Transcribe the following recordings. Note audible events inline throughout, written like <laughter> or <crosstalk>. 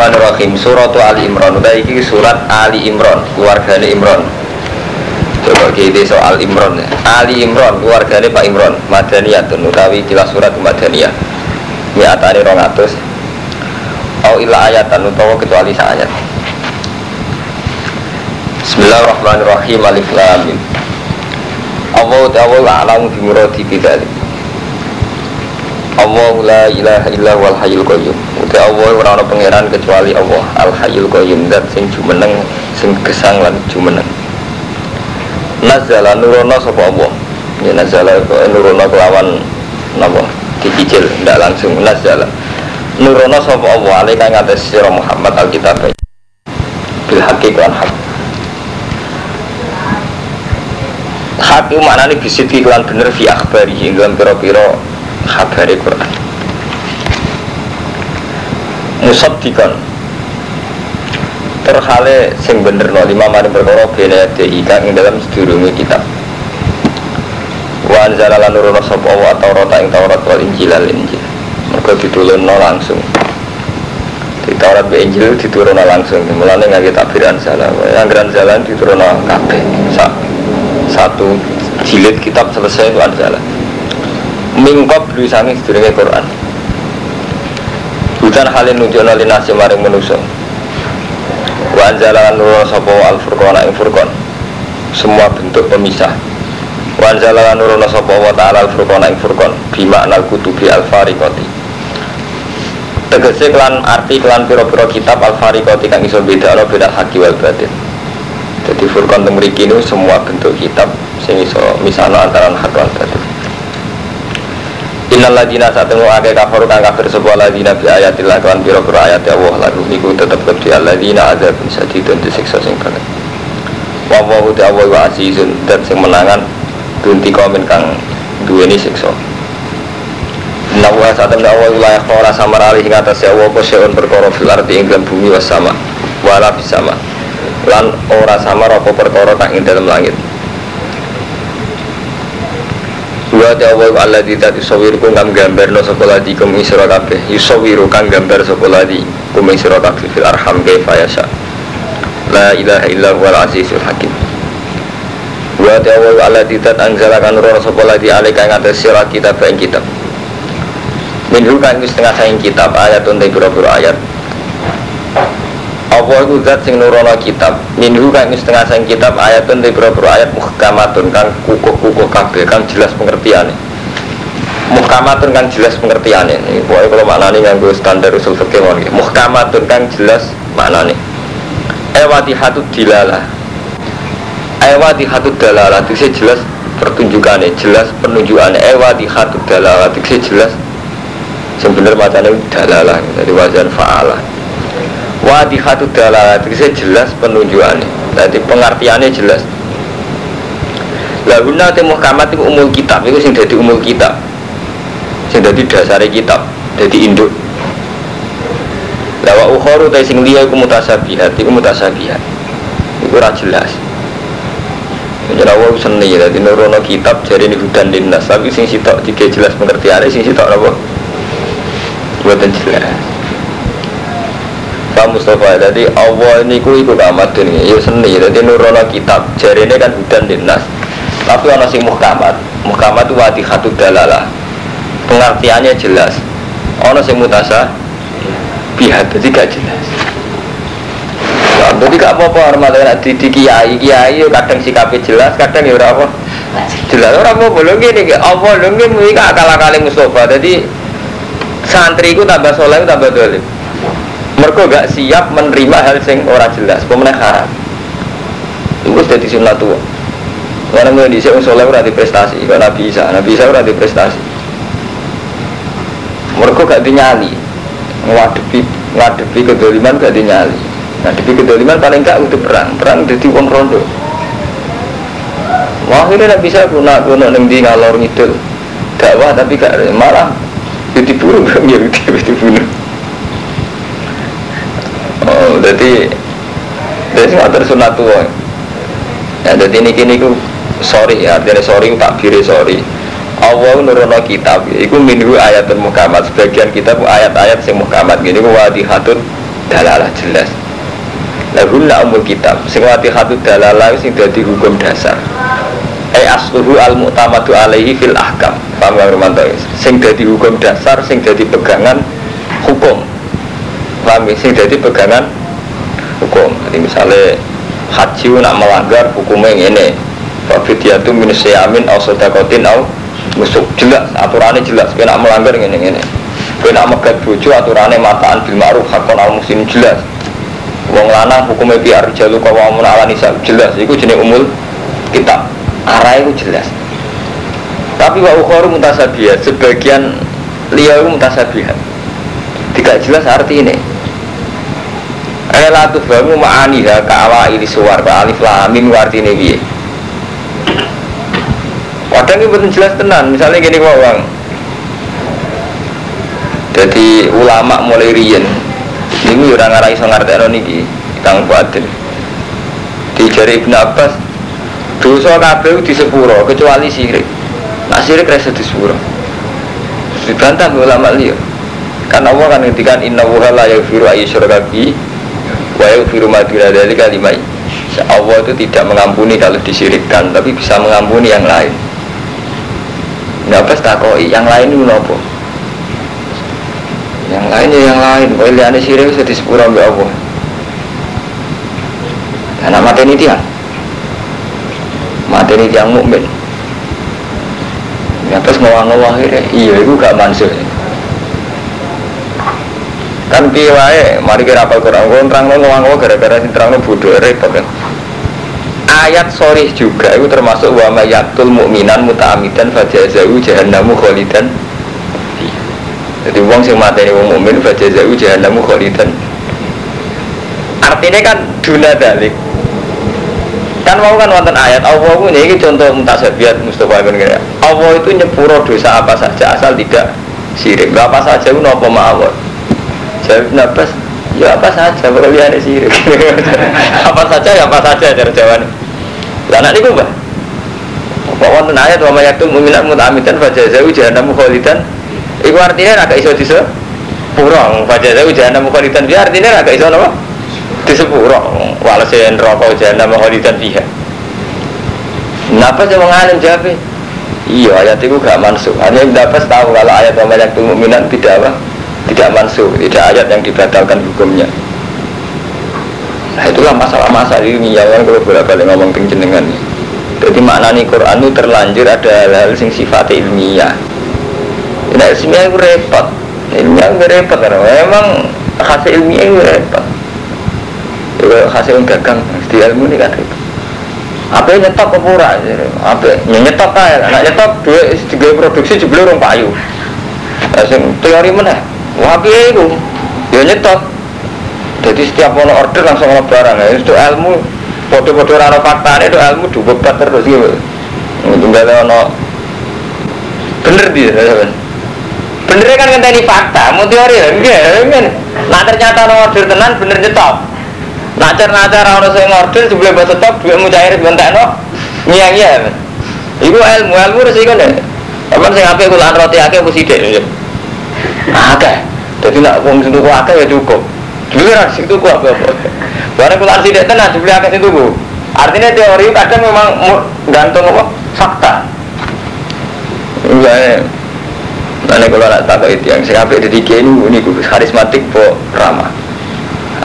Bismillahirrahmanirrahim. Surat Ali Imran. Udah iki surat Ali Imran Keluarganya Imran. Coba kita soal Imran. Ali Imran keluarganya Pak Imran. Madaniyatun utawi kila surat Madaniyah. Mi'atani rongatus Au illa ayatan utawa kecuali ayat. Bismillahirrahmanirrahim. Alif Lam Mim. Allah ta'ala a'lamu bi muradi bidzalik Allah la ilaha illa wal hayyul qayyum. Uti Allah ora ana pangeran kecuali Allah Al hayyul qayyum zat sing jumeneng sing gesang lan jumeneng. Nazala nurono sapa Allah? Ya nazala nurono kelawan napa? Dicicil ndak langsung. Nazala nurono sapa Allah? Alaika ing atas sira Muhammad alkitab. Bil haqqi lan hak hak itu maknanya bisiti kelan bener fi akhbari dalam piro-piro khabari Quran musaddiqan terhale sing bener no lima mari perkara bene DI kang ing dalam sedurunge kitab wa anzala lan nurono sapa wa Taurat ing Taurat wal Injil al Injil mergo ditulunno langsung di Taurat be Injil diturunno langsung mulane ngake takbiran salah anggaran jalan diturunno kabeh satu jilid kitab selesai itu mingkop berusangi sedurunge Quran. Bukan halin nunjukna linasi maring manusia Wa anzalan nurul sopo al furqan ing furqan. Semua bentuk pemisah. Wa anzalan nurul sopo wa ta'ala al furqan ing furqan. Bima anal kutubi al fariqati. Tegese klan arti klan piro-piro kitab al fariqati kang iso beda ana beda haki wal batin. Jadi furqan temriki semua bentuk kitab Sing iso misalnya antara hak batin Innal ladina satemu ake kafir kang kafir sebuah ladina bi ayatillah kan pira pira ayat Allah lalu niku tetep kedhi alladzina adzabun sadidun disiksa sing berat. Wa wa ta wa wa azizun dan sing menangan dunti komen kang duweni siksa. Nawa satem dawa wilayah ora samar ing atas Allah apa seun perkara fil ardi bumi was sama wala bisama lan ora samar apa perkara kang ing dalam langit Wa Allah di tadi sawir ku kang gambar no sekolah di kum isra kabeh. Yusawiru kang gambar sekolah di kum isra kabeh fil arham kaifa yasha. La ilaha illa huwal azizul hakim. Wa ta'awwa Allah di tadi anzala kan roh sekolah di alika yang atas sirah kitab yang kitab. Minhu kan setengah sayang kitab ayat untuk biro-biro ayat apa itu zat sing nurono kitab. Minhu kang setengah sang kitab ayatun di beberapa ayat muhkamatun kang kukuh-kukuh kabeh kang jelas pengertiannya muhkamatun kang jelas pengertiannya ini pokoknya kalau maknanya nganggo standar usul fikih muhkamatun kang jelas maknanya ewati hatut dilala ewati hatut dalala itu jelas pertunjukannya jelas penunjukannya ewati hatut dalala itu jelas sebenarnya macamnya dalalah dari wajan fa'ala wadihatu dalalat itu jelas penunjukannya. Jadi pengertiannya jelas. Lahuna te muhkamat itu umul kitab. Itu sing jadi umul kitab. Sing jadi dasar kitab. Jadi induk. Lawa ukhoru te sing liya iku mutasabihat. Iku mutasabihat. Iku ora jelas. Jadi aku seni, jadi nurono kitab jadi ini hudan dinas Tapi sing sitok tiga jelas pengertiannya, sing sitok apa? Buatan jelas Pak Mustafa. Jadi Allah ini ku ikut amat ini. Ya seni. Jadi nurono kitab. Jari ini kan hudan dinas. Tapi ono sing muhkamat. Muhkamat itu wati khatu dalalah. Pengertiannya jelas. Ono sing mutasa pihak. Jadi gak jelas. Ya, jadi gak apa-apa hormatnya di, di kiai. Kiai kadang sikapnya jelas kadang ya apa. Jelas. Orang mau belum gini Allah belum gini akal akal Mustafa. Jadi santri itu tambah soleh tambah dolim mereka gak siap menerima hal yang ora jelas pemenang haram? Itu jadi sunnah tua. Karena gue di sini soleh ora prestasi kalau nabi isa? Nabi isa di prestasi mereka gak dinyali. Ngadepi ngadepi kedoliman gak dinyali. Ngadepi kedoliman paling gak untuk perang. Perang jadi uang rondo akhirnya nabi isa guna guna neng di ngalor ngidul? Dakwah tapi gak malah jadi burung <laughs> ya dibunuh Oh, jadi jadi nggak sunat tua. Ya, jadi ini kini ku sorry ya, artinya sorry tak biri sorry. Allah nurono kitab, iku minhu ayatun muhammad. Sebagian kitab ayat-ayat sing muhammad. Gini ku wadihatun dalalah jelas lahunna umul kitab sing hatu dalalah sing dadi hukum dasar eh asluhu al mu'tamadu alaihi fil ahkam paham ya Romanto sing dadi hukum dasar sing dadi pegangan hukum paham sing dadi pegangan hukum. Jadi misalnya haji nak melanggar hukumnya ini Fafidiyatu min syamin au sodakotin au musuk jelas aturannya jelas. Kena melanggar ini ini kena megat bojo aturannya mataan bil ma'ruf hakon al muslim jelas. Wong lanang hukumnya biar jalu mau ala nisa jelas. Itu jenis umul kitab. Arah itu jelas. Tapi wa ukhoru mutasabihat sebagian liya itu mutasabihat. Tidak jelas arti ini Ela tuh bangun ma'aniha ka'awa ini suar alif lamin warti ini Kadang ini betul jelas tenan, misalnya gini kok bang. Jadi ulama mulai rian, ini orang ngarai so ngerti niki, kang. Di jari Ibn Abbas, dosa kabeh di sepuro kecuali sirik. Nah sirik rasa di sepuro. Dibantah ulama liya. Karena Allah kan ngendikan inna wuha la yaghfiru ayyusyraka bi wa yaghfiru ma duna dzalika liman Allah itu tidak mengampuni kalau disirikkan, tapi bisa mengampuni yang lain. Nggak pas takoi, yang lain itu nopo. Yang lainnya yang lain, boleh liane sirik bisa disepura oleh Allah. Karena mati ini tiang, mati ini tiang mukmin. Ya pas akhirnya, iya itu gak mansuh. Kan piye mari kira apa Quran, kau terang ngawang-ngawang gara-gara sing terang bodoh repot kan. Ayat sorry juga itu termasuk wa mayaktul mu'minan muta'amidan fajazahu jahannamu kholidan jadi uang sing mateni wong mukmin fajazahu jahannamu kholidan artinya kan duna dalik. Kan mau kan wonten ayat Allah ini contoh mutasabiat Mustafa bin Kira Allah itu nyepuro dosa apa saja asal tidak sirik apa saja itu nopo ma'awat jawab nabas ya apa saja lihat sirik <laughs> apa saja ya apa saja cara jawaban lah anak niku mbah. Apa wonten ayat wa mayaktum mu'minat muta'amidan fajazahu jahannamu khalidan. Iku artinya agak iso dise pura fajazahu jahannamu khalidan. Dia artinya agak iso napa? Disepuro. Walase neraka jahannamu khalidan fiha. Kenapa sih mengalim jawab? Iya ayat itu gak mansuh. Hanya dapat tahu kalau ayat wa mu'minat tidak apa? Tidak mansuh. Tidak ayat yang dibatalkan hukumnya. Nah itulah masalah-masalah ilmiah kan kalau bolak balik ngomong jenengan Jadi makna nih Quran itu terlanjur ada hal-hal sing sifat ilmiah. Nah ilmiah itu repot. Ilmiah itu repot karena memang hasil ilmiah itu repot. Itu hasil gagang di ilmu ini kan repot. Apa yang nyetok ke pura? Apa yang nyetok kaya? Anak nyetok tiga produksi jebel orang payu. Langsung teori mana? Wah itu, ya nyetok jadi setiap mau order langsung mau barang. Ya itu ilmu bodoh-bodoh rano fakta itu ilmu dibebat terus gitu nggak ada no bener dia bener kan ini fakta mau teori ya enggak kan nah ternyata no order tenan bener nyetok nah nacar orang saya order sebelum bahasa top dua mau cair bentak no ngiang ya itu ilmu ilmu resiko nih apa ngapain kulaan roti akeh sidik nah akeh jadi nak uang sentuh akeh ya cukup Dulu kan situ gua apa apa. Barang kula tidak tenan dibeli akeh itu bu. Artinya teori kadang memang gantung apa fakta. Enggak Mana kalau nak tak itu yang saya ambil dari ini ini gue karismatik po ramah.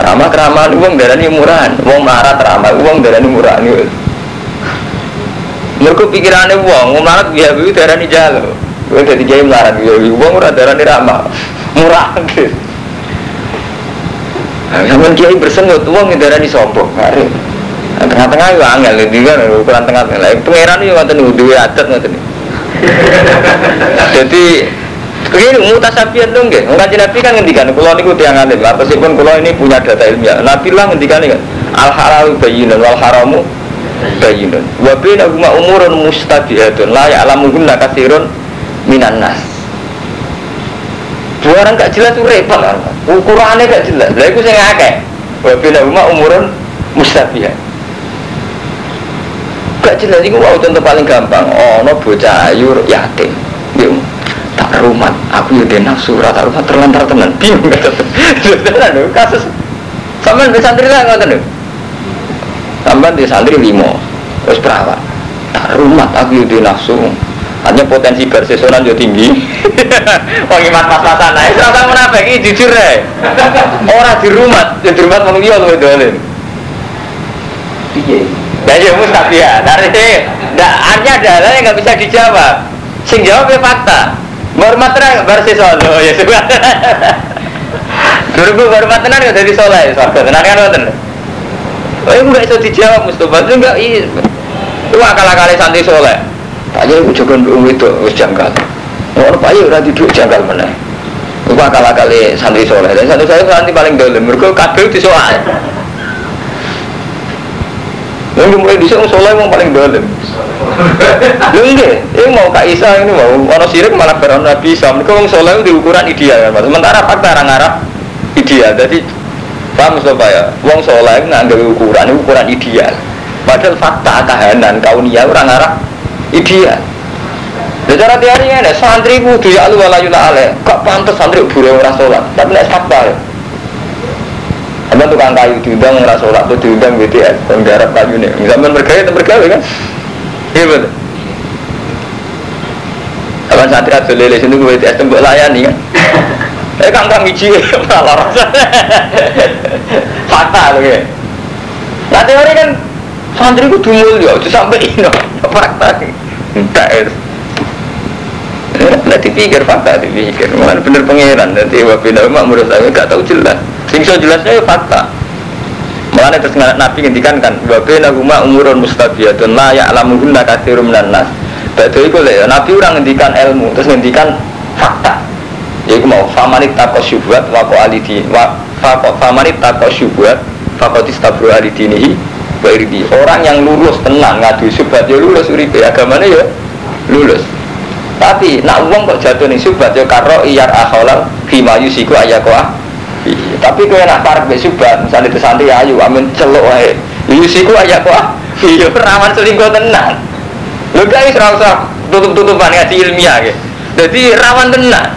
Ramah keramahan uang darah ini murahan, uang marah ramah uang darah ini murahan. Mereka pikirannya uang, melarat biaya itu darah ini jalo. Gue jadi kiai melarat biaya uang murah darah ini ramah, murah gitu. Sampai kiai bersenut, uang yang darah sombong, hari. Tengah-tengah itu angel, itu kan ukuran tengah-tengah. Pangeran itu nggak tahu dua adat nggak tahu. Jadi begini mutasabian dong nggih. Ngaji Nabi kan ngendikan kula niku tiyang alim. Meskipun kula ini punya data ilmiah. Nabi lah ngendikan kan al halal bayyinun wal haramu bayyinun. Wa bainahuma umurun mustabihatun la ya'lamuhunna katsirun minan nas. Dua orang gak jelas itu repot kan. Ukurannya gak jelas. Lah itu saya ngake. Wabila umma umurun mustabiyah. Gak jelas itu wow contoh paling gampang. Oh no bocah ayu yatim. Yuk tak rumah. Aku ya dia nafsu rata rumah terlantar tenan. <laughs> Bingung kata. Tenan kasus Sampai di santri lah nggak tahu. Sampai di santri limo, terus perawat. Nah, rumah aku itu nafsu. Hanya potensi bersesonan juga tinggi. <laughs> Wong iman pas-pasan ae, usah munafik iki jujur ae. Ora di rumah, di rumah wong liya luwih dolen. Piye? Lah ya mustabiha. Dari ndak artinya adalah yang nggak bisa dijawab. Sing jawab ya fakta. Hormat terang bersesono ya sudah. <laughs> Dulu hormat tenan ya dadi saleh, swarga tenan kan ngoten. Oh, enggak bisa dijawab Mustafa, itu enggak iya. Itu akal-akal santri soleh. Pak Yai ujokan belum itu, janggal. Orang Pak Yai udah duduk janggal mana? Itu akal-akal santri soleh. Dan santri soleh santri paling dalam. Mereka kabel di soal. Lalu mulai di sana soleh yang paling dalam. Lalu enggak, ini mau Kak Isa ini mau orang sirik malah beron Nabi Isa. Mereka orang soleh di ukuran ideal kan. Sementara fakta orang Arab ideal. Jadi paham Mustafa ya? Wong soleh nggak ukuran ukuran ideal. Padahal fakta kahanan kaunia orang Arab ideal. Ya cara teori ini, santri kudu ya alu wala yula ale. Kok pantas santri buru ora sholat. Tapi nek fakta ya. Sama tukang kayu diundang ora sholat tuh diundang BTS, yang garap kayu nih. Zaman bergaya itu bergaya kan? Iya betul. Kapan santri ada lele sini gue BTS tembok layani kan? <laughs> Eh kang kang iji malah rasa. <laughs> Fakta loh ya. Nah teori kan santri ku dumul ya, sampai ini fakta. Enggak ya. Nah dipikir fakta, dipikir. Mana bener pangeran, nanti wabina mak menurut saya gak tahu jelas. Sing so jelasnya ya fakta. Mulanya terus Nabi ngendikan kan, wabina huma umurun mustabiyatun la katsirum minan nas. Badhe iku lho Nabi orang ngendikan ilmu, terus ngendikan fakta. Yaiku mau famanit takos syubhat wa ko alidi wa famanit takos syubhat fakotis tabru alidinihi irdi. Orang yang lulus tenang ngadu syubhat ya lulus uripe agamanya ya lulus. Tapi nak uang kok jatuh nih syubhat ya karo iyar akholal fima yusiku ayakoah tapi kau nak parek be subhat misalnya itu santri ayu amin celok wae. Yusiku ayakoah iya rawan selingkuh tenang. Lu guys rasa tutup tutupan ngaji ilmiah gitu jadi rawan tenang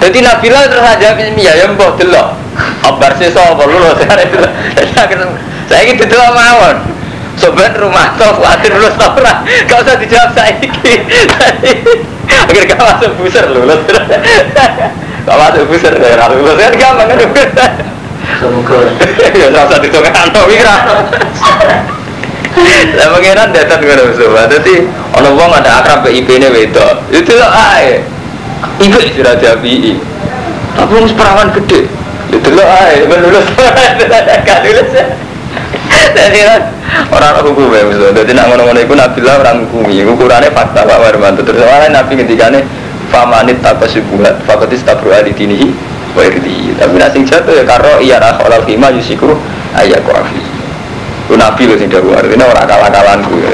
jadi Nabila terus aja ilmiah ya mbok delok. Kabar sih soal lu <laughs> saya gitu delok mawon. Sobat rumah toh khawatir lulus tau ora? Gak usah dijawab saiki. <laughs> Agar gak masuk buser lulus. <laughs> Gak masuk buser ya lulus. Kan gampang kan? Semoga. Ya rasa ditongan atau wira lah pengiran datang ke Rasulullah jadi orang wong ada akrab ke IP ini wedok. Itu loh ae ibu sudah jadi tapi wong perawan gede. Itu loh ae <laughs> lulus. Gak lulus. Jadi orang hukum ya misalnya jadi nak ngono-ngono itu Nabi lah orang hukumi ukurannya fakta Pak Warmanto terus soalnya Nabi ketika ini famanit tak subuhat fakotis di dinihi wa irdi. Tapi nasing jatuh ya karo iya rakh olal fima yusiku ayah kuafi itu Nabi loh sing ini orang akal-akalanku ya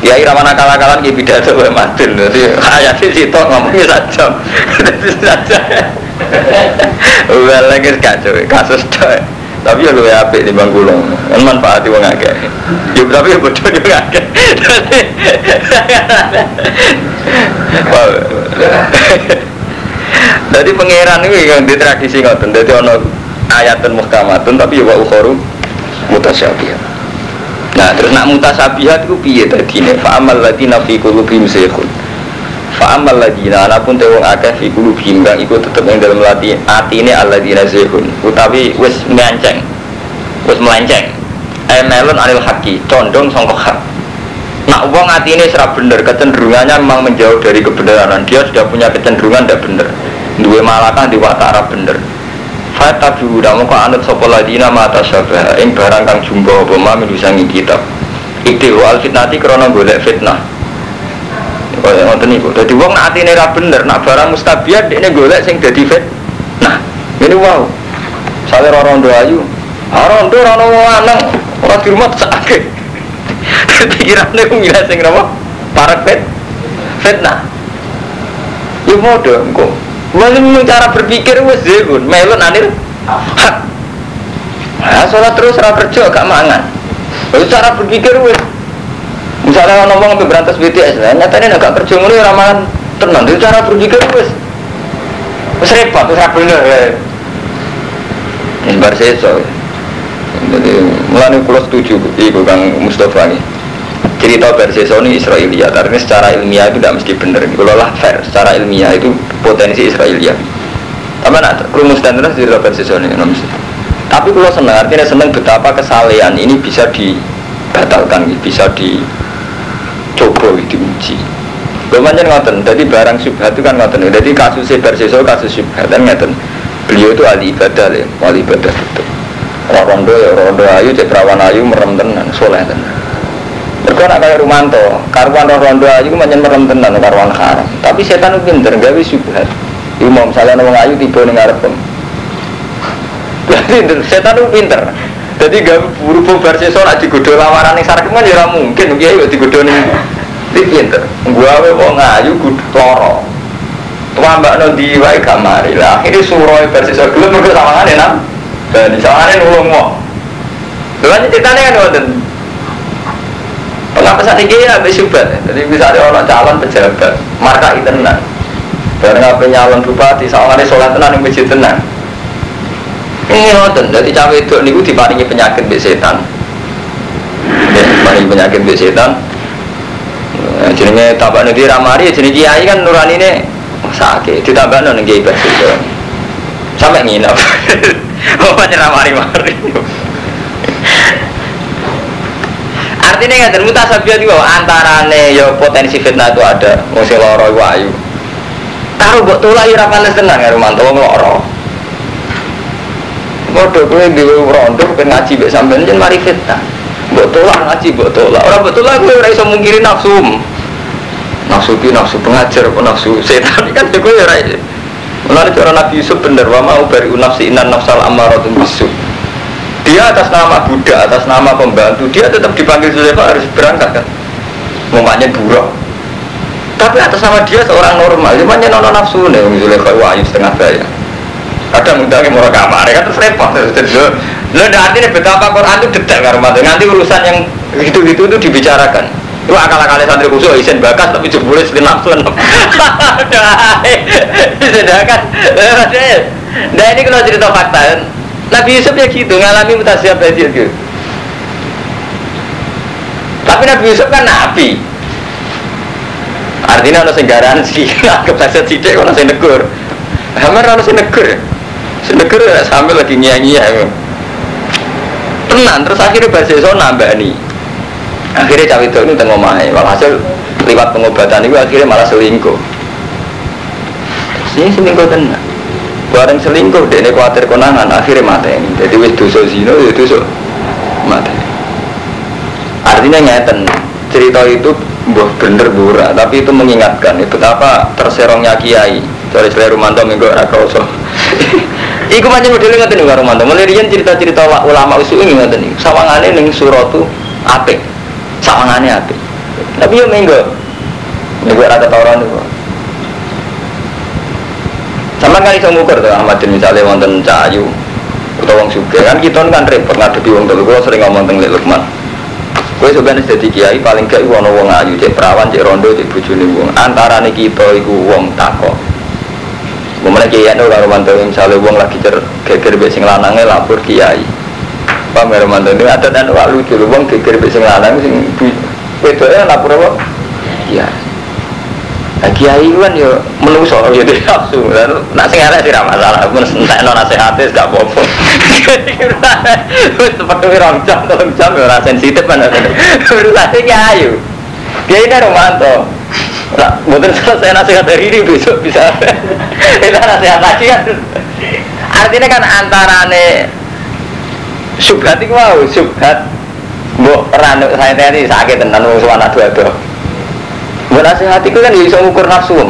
irawan akal-akalan ki pidato wae matin jadi ayat sih tok ngomongnya saja saja Well, lagi kacau, kasus tuh tapi ya lu ya apik di bang gulung kan manfaati wong akeh. Yuk tapi ya bodoh juga akeh. Jadi pangeran ini yang di tradisi ngoten. Jadi ono ayatun muhkamatun tapi ya wa ukhoru mutasyabihah nah terus nak mutasyabihat itu piye tadi? Nih fa'amal ladina fi qulubihim zaykhun fa'amal ladina anapun te wong akeh fi qulubihim kang iku tetep ing dalam lati atine alladina zaykhun utawi wis menceng wis melenceng. Eh melon anil haki condong sangka hak. Nak wong atine serap bener kecenderungannya memang menjauh dari kebenaran. Dia sudah punya kecenderungan tidak bener. Dua malakah di watara bener Fata biuda muka anut sopo ladina mata syabah ing barang kang jumbo apa ma minusangi kitab Ikti wal fitnati krono golek fitnah Kaya ngoten niku. Dadi wong nak atine ra bener, nak barang mustabiat dekne golek sing dadi fitnah. Ini wow. Sale ora rondo ayu. Ah rondo ora ono lanang, ora di rumah sakake. <laughs> Pikirane ngira sing napa? Parek fit fitnah. Yo modho engko. Wong cara berpikir wis zebun, melon anil. Nah, sholat terus ora kerja gak mangan. Wis cara berpikir wis misalnya orang ngomong berantas BTS lah nyatanya agak kerja ngono ya ramalan tenang itu cara berpikir wis wis repot wis bener ya Bar seso. Jadi mulai kulo setuju ibu Kang Mustafa ini. Cerita Berseso ini Israelia, tapi secara ilmiah itu tidak mesti benar. Kalau lah fair, secara ilmiah itu potensi Israelia. Tapi nak rumus dan terus cerita Berseso ini, mesti. Tapi kalau senang, artinya senang betapa kesalehan ini bisa dibatalkan, bisa dicoba, diuji. Kemudian ngoten, jadi barang syubhat itu kan ngoten. Jadi kasus Berseso, kasus syubhat kan ngoten. Beliau itu ahli ibadah, ya, ahli ibadah itu. Rondo ya rondo ayu, cek perawan ayu merem tenan, soleh tenan. Mereka nak kaya Rumanto, karuan rondo ayu manjen merem tenan karuan haram. Tapi setan itu pinter, gawe syubhat. Iku mau misalnya nong ayu tiba ning ngarepem. <laughs> Jadi setan itu pinter. Jadi gak buru bubar sesor nak digodo lawaran ning sarkem kan ya mungkin kiai kok digodo ning Iki pinter. Gua wae wong ayu kudu loro. Tua mbak no di wae kamari lah. Akhirnya suroi bersesor dulu mereka sawangane nang. Dan sawangane nulung mo. Lalu ceritanya kan wonten. Pengapa saat ini ya habis subat. Jadi misalnya orang calon pejabat, marka itu tenang. Bareng apa nyalon bupati, sawangane sholat tenang yang masjid tenang. Ini wonten. Jadi cawe itu niku diparingi penyakit be setan. Ya, penyakit be setan. Nah, jenenge tambah nanti ramari, jenenge kiai kan nurani ini sakit. Ditambah nanti kiai bersih sampai nginep. <laughs> Oh, banyak ramari mari. Artinya nggak ada mutasabiat itu antarane ya potensi fitnah itu ada. Mesti loro iku ayu. Taruh buat tulah ya rapanes tenan karo mantu wong loro. Bodoh kowe dhewe rondo pengen ngaji mek sampean jen mari fitnah. Mbok tolak ngaji, mbok tolak. Ora mbok tolak kowe ora iso mungkiri nafsu. Nafsu ki nafsu pengajar apa nafsu setan kan kowe ora iso. Mulai cara Nabi Yusuf bener wa mau bari inan nafsal amaratun bisu. Dia atas nama Buddha, atas nama pembantu, dia tetap dipanggil Zulekha harus berangkat kan. Ngomongnya buruk. Tapi atas nama dia seorang normal, cuma nono nafsu nih, Zulekha wahyu setengah saya. Kadang undangnya mau kamar, kan terus repot. Lo artinya betapa Quran itu detail kan Nanti urusan yang gitu-gitu itu dibicarakan. Itu akal-akalnya santri khusus isen bakas tapi jebule selain nafsu. Sedangkan, <laughs> nah ini kalau cerita fakta, Nabi Yusuf ya gitu ngalami mutasiab hasil gitu. Tapi Nabi Yusuf kan nabi. Artinya ada senggaran sih, anggap saja tidak kalau saya negur. Hamar harus saya negur. Saya negur sambil lagi nyanyi-nyanyi. Tenang, terus akhirnya bahasa so nambah nih. Akhirnya cawe itu ini tengok mahal. Walhasil lewat pengobatan itu akhirnya malah selingkuh. Terus ini selingkuh tenang. Bareng selingkuh, dia ini khawatir konangan, akhirnya mati. Jadi wis dosa zino, ya dosa mati. Artinya ngeten, cerita itu buah bener bura, tapi itu mengingatkan ya, betapa terserongnya kiai. Dari selera Rumanto minggu rakroso. <laughs> Iku macam modelnya ngerti nih Rumanto. Mulai cerita-cerita ulama usul ini ngerti nih. Sawangannya nih suratu apik, sawangannya apik. Tapi yo minggu, minggu rata tauran itu. Sama kan iso ngukur tuh Ahmad misalnya wonten cahayu atau wong suge kan kita kan repot ngadepi wong telu kalau sering ngomong tentang Lukman. Kue sebenarnya jadi kiai paling gak iku wong ayu, cek perawan, cek rondo, cek bujuni wong. Antara nih kita iku wong tako. Kemudian kiai itu kalau mantu misalnya wong lagi cer geger besing lanangnya lapor kiai. Pak Mero mantu ini ada dan wak lucu, wong geger besing lanang sing wedoknya lapor apa? Nah, kiai kan ya menungso ya dia nafsu. Nak sing arek sih masalah, mun entekno nasihate gak apa-apa. <laughs> Wis seperti rong jam, tolong jam ora sensitif kan. Urusane kiai. Kiai ini romanto. Nah, mungkin selesai nasihat hari ini besok bisa. <laughs> Itu nasihat lagi kan. Artinya kan antarane subhat itu mau subhat Mbok ranu saya tadi sakit tenan wong suwana dua-dua. Buat nasihat itu kan bisa mengukur nafsu.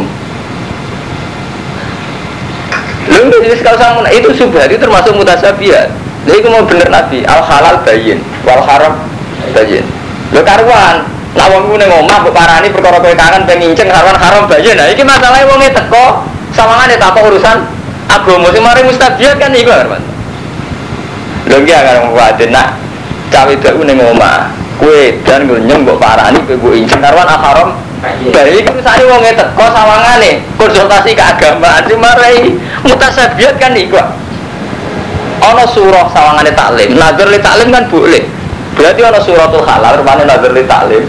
Jadi kalau sama itu subhat itu termasuk mutasabiat. Jadi itu mau bener nabi al halal bayin, wal haram bayin. Lo karuan, lawang gue ngomah bu parani perkara kue kangen penginceng haram haram bayin. Nah ini masalahnya wongnya teko sama ada tak urusan agama sih mari mustabiat kan itu kan. Lo gak kan mau nak cawe itu gue ngomah kue dan gue bu parani gue inceng karuan haram Baik, misalnya wong teko sawangane konsultasi keagamaan, si marai mutasabiat kan iku. Ono surah sawangane taklim. Nazar li taklim kan boleh. Berarti ono suratul halal rupane nazar li taklim.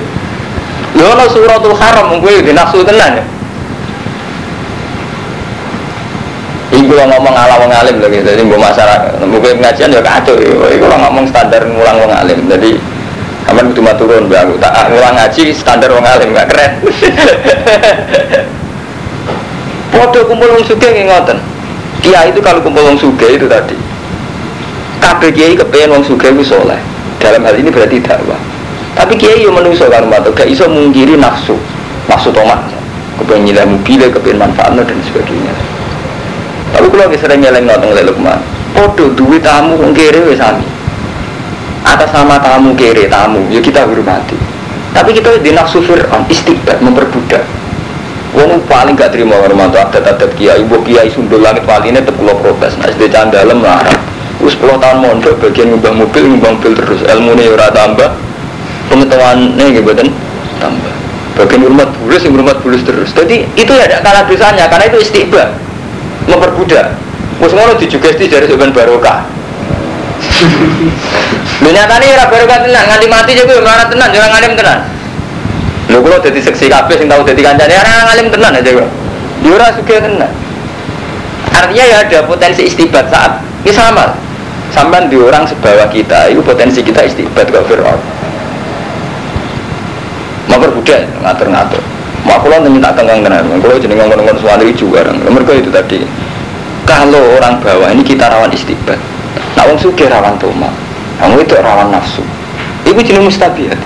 Ya ono suratul haram mung kowe nafsu tenan ya. Iku ngomong ala wong alim lho gitu. Jadi mbok masyarakat, mungkin pengajian ya kacau. Iku ngomong standar ngulang wong alim. Jadi Aman kudu maturun mbak aku tak ngulang ngaji standar wong alim gak keren. <laughs> Podo kumpul wong suge nggih ngoten. Kiai itu kalau kumpul wong suge itu tadi. Kabeh kiai kepengen wong suge itu soleh. Dalam hal ini berarti dakwah. Tapi kiai yang menungso kan matur gak iso mungkiri nafsu. Nafsu tomat. Kepengen nyilah mobil, kepengen manfaatnya dan sebagainya. Tapi kalau sering nyeleng nonton leluk mah. Podo duit tamu wis sami atas nama tamu kere tamu ya kita hormati tapi kita di nafsu fir'aun istiqbat memperbudak Wong paling gak terima hormat adat-adat kiai, ibu kiai sundul langit wali ini tetap protes. Nah, SD candalem larang. Terus 10 tahun mondok bagian ngubah mobil, ngubah mobil terus. Ilmu ini ora tambah, pengetahuan ini gitu tambah. Bagian hormat bulus, yang hormat bulus terus. Jadi itu ya kalah dosanya, karena itu istiqbat memperbudak. Mus ngono dijugesti dari sebenarnya barokah. <laughs> Dunia tani ora baru tenan nganti mati juga melarat tenan, jangan ngalim tenan. Lho kula dadi seksi kabeh sing tau dadi kancane ora ngalim tenan aja kok. Yo ora sugih tenan. Artinya ya ada potensi istibat saat ini sama. Sampai di orang sebawah kita, itu potensi kita istibat ke Fir'aun. Mau berbudak, ngatur-ngatur. Mau aku lo minta tenggang tenan, kalau jadi ngomong-ngomong suami juga, mereka itu tadi. Kalau orang bawah ini kita rawan istibat, Nak wong suge rawan toma, kamu itu rawan nafsu. Itu jenis mustabiat.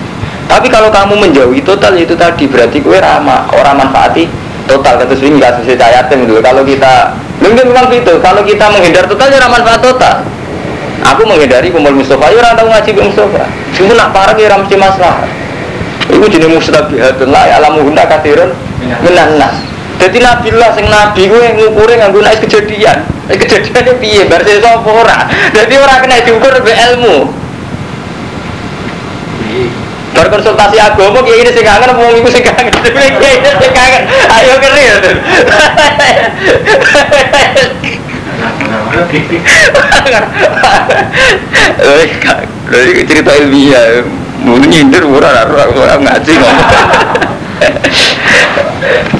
Tapi kalau kamu menjauhi total itu tadi berarti kue ramah orang manfaati total kata swing nggak sesuai cayatin dulu. Kalau kita mungkin memang itu. Kalau kita menghindar total ya manfaat total. Aku menghindari kumpul Mustafa, ya orang tahu ngaji ke Mustafa. Cuma nak parah ya mesti masalah. Itu jenis mustabihat lah ya alamu guna kathirun menanas. Jadi Nabi lah sing Nabi gue ngukurin nganggo nek kejadian. Eh, kejadiannya piye bar sapa ora. Jadi ora kena diukur be ilmu. Bar konsultasi agama kiai ini sing kangen wong iku sing kangen. <laughs> Kiai ini sing kangen. Ayo keri. <laughs> Cerita ilmiah, mungkin nyindir ora ora ngaji ngomong.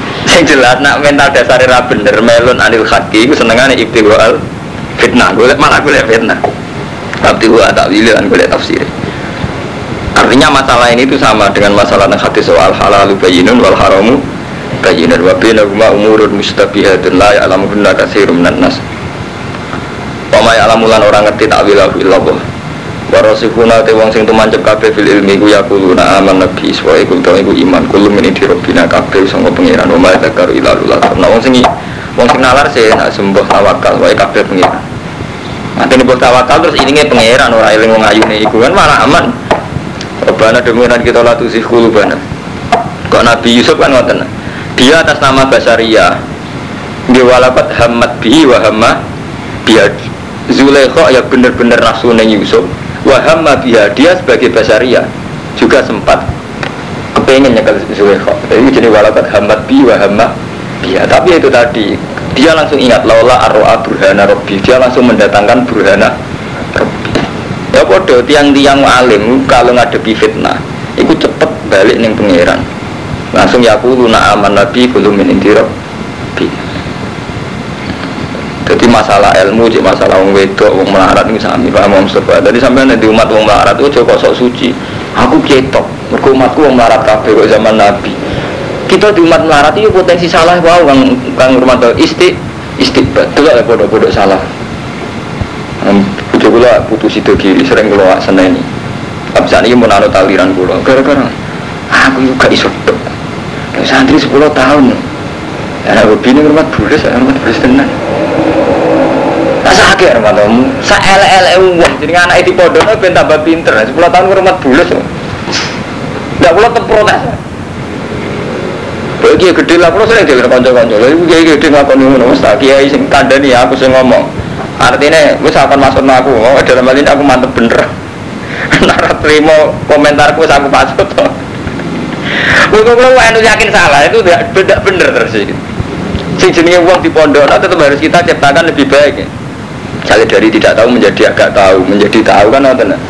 <laughs> Yang jelas nak mental dasar ra bener melon anil haki iku senengane ibtiwal fitnah. Golek malah golek fitnah. Tapi gua tak pilihan golek tafsir. Artinya masalah ini itu sama dengan masalah yang hati soal halal bayinun wal haramu bayinun wa bainahuma umurun mustabihatun la ya'lamuhunna katsirun minan nas. Wa ma ya'lamulan orang ngerti takwilahu illallah. Warasifuna te wong sing tumancep kabeh fil ilmi ku yaquluna aman nabi wa iku ta iku iman kullu min di rabbina kabeh sanga pangeran wa ma zakaru ila lullah. Nah wong sing wong sing nalar sih nak sembah tawakal wae kabeh pangeran. Nanti nih tawakal terus ini pangeran ora eling wong ayune iku kan malah aman. Rabbana demikian kita la tusih qulubana. Kok Nabi Yusuf kan ngoten. Dia atas nama Basaria. Dia walakat hamad bihi wa hamma biad Zulaikha ya bener-bener nafsu Yusuf Wahamma biha dia sebagai basaria juga sempat kepengen nyekel Zulaikha. Jadi jadi walakat hamad bi wahamma biha. Tapi itu tadi dia langsung ingat laula arroa burhana robbi dia langsung mendatangkan burhana robbi. Ya bodoh tiang-tiang alim kalau ngadepi fitnah itu cepet balik nih pangeran langsung ya aku luna aman nabi belum min jadi masalah ilmu, jadi masalah wong wedok, wong melarat ini sami Pak Imam Mustafa. Jadi sampai di umat wong melarat itu coba sok suci. Aku ketok, mergo umatku wong melarat kabeh kok zaman Nabi. Kita di umat melarat itu potensi salah wow kang rumah tau isti istiqbat. Itu ada bodoh-bodoh salah. Bujuk kula putus itu kiri sering kula seneni. Abis ini mau naruh taliran kula. Gara-gara aku juga iso. Santri 10 tahun. Ya, aku bini rumah bulis, rumah bulis tenang sakit Ramadan sa ele uang jadi anak itu podo ben tambah pinter. Sepuluh tahun rumah bulus nggak boleh terprotes Bagi gede lah, kalau sering dengan konco-konco. Lalu kiai gede ngakon ngono, mas. Tak kiai sing kandani aku sing ngomong. Artinya, gue akan masuk aku, oh dalam hal ini aku mantep bener. <laughs> Nara terima komentarku, aku pasut Gue kalau enu yakin salah, itu tidak bener terus Sing jenenge uang di pondok, tetap harus kita ciptakan lebih baik ya Misalnya dari tidak tahu menjadi agak tahu, menjadi tahu kan apa nah?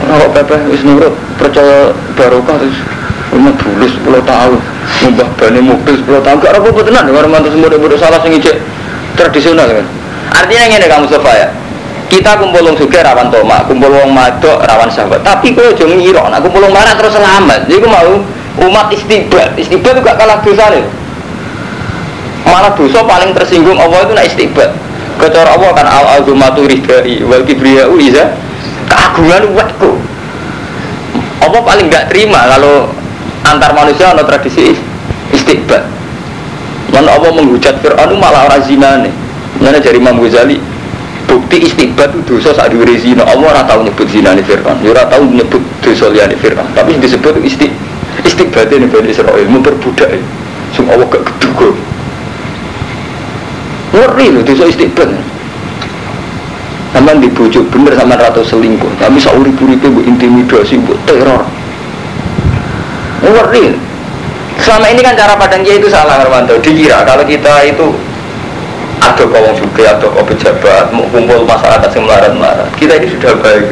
Kalau Pepe wis nurut percaya barokah terus rumah dulu 10 tahun, mbah bani mobil 10 tahun, gak apa-apa tenan, orang mantu semua udah salah sing ijek tradisional kan. Artinya ini kamu Mustafa ya, kita kumpul wong sugih rawan toma, kumpul wong madok rawan sahabat. Tapi kowe aja ngira nek kumpul wong marah terus selamat. Jadi mau umat istighfar. Istighfar itu gak kalah dosa nih. Malah dosa paling tersinggung Allah itu nak istighfar. Kecara Allah kan al azumatu ridai wal kibriyau iza keagungan wetku. Allah paling gak terima kalau antar manusia ada tradisi istighfar. Mana Allah menghujat Fir'aun malah orang zina nih. Mana dari Imam Ghazali bukti istighfar itu dosa saat diwiri zina. Allah ora tahu nyebut zina nih Fir'aun. Ya ora tahu nyebut dosa liane Fir'aun. Tapi disebut isti istighfar ini Bani Israel memperbudak. Semua Allah gak keduga ngeri loh dosa istighfar sama dibujuk bener sama ratu selingkuh. Tapi seurip-uripnya bu intimidasi bu teror. Ngeri selama ini kan cara padang dia itu salah Armando dikira kalau kita itu ada kawan juga atau kau pejabat mau kumpul masyarakat yang melarat-melarat. Kita ini sudah baik.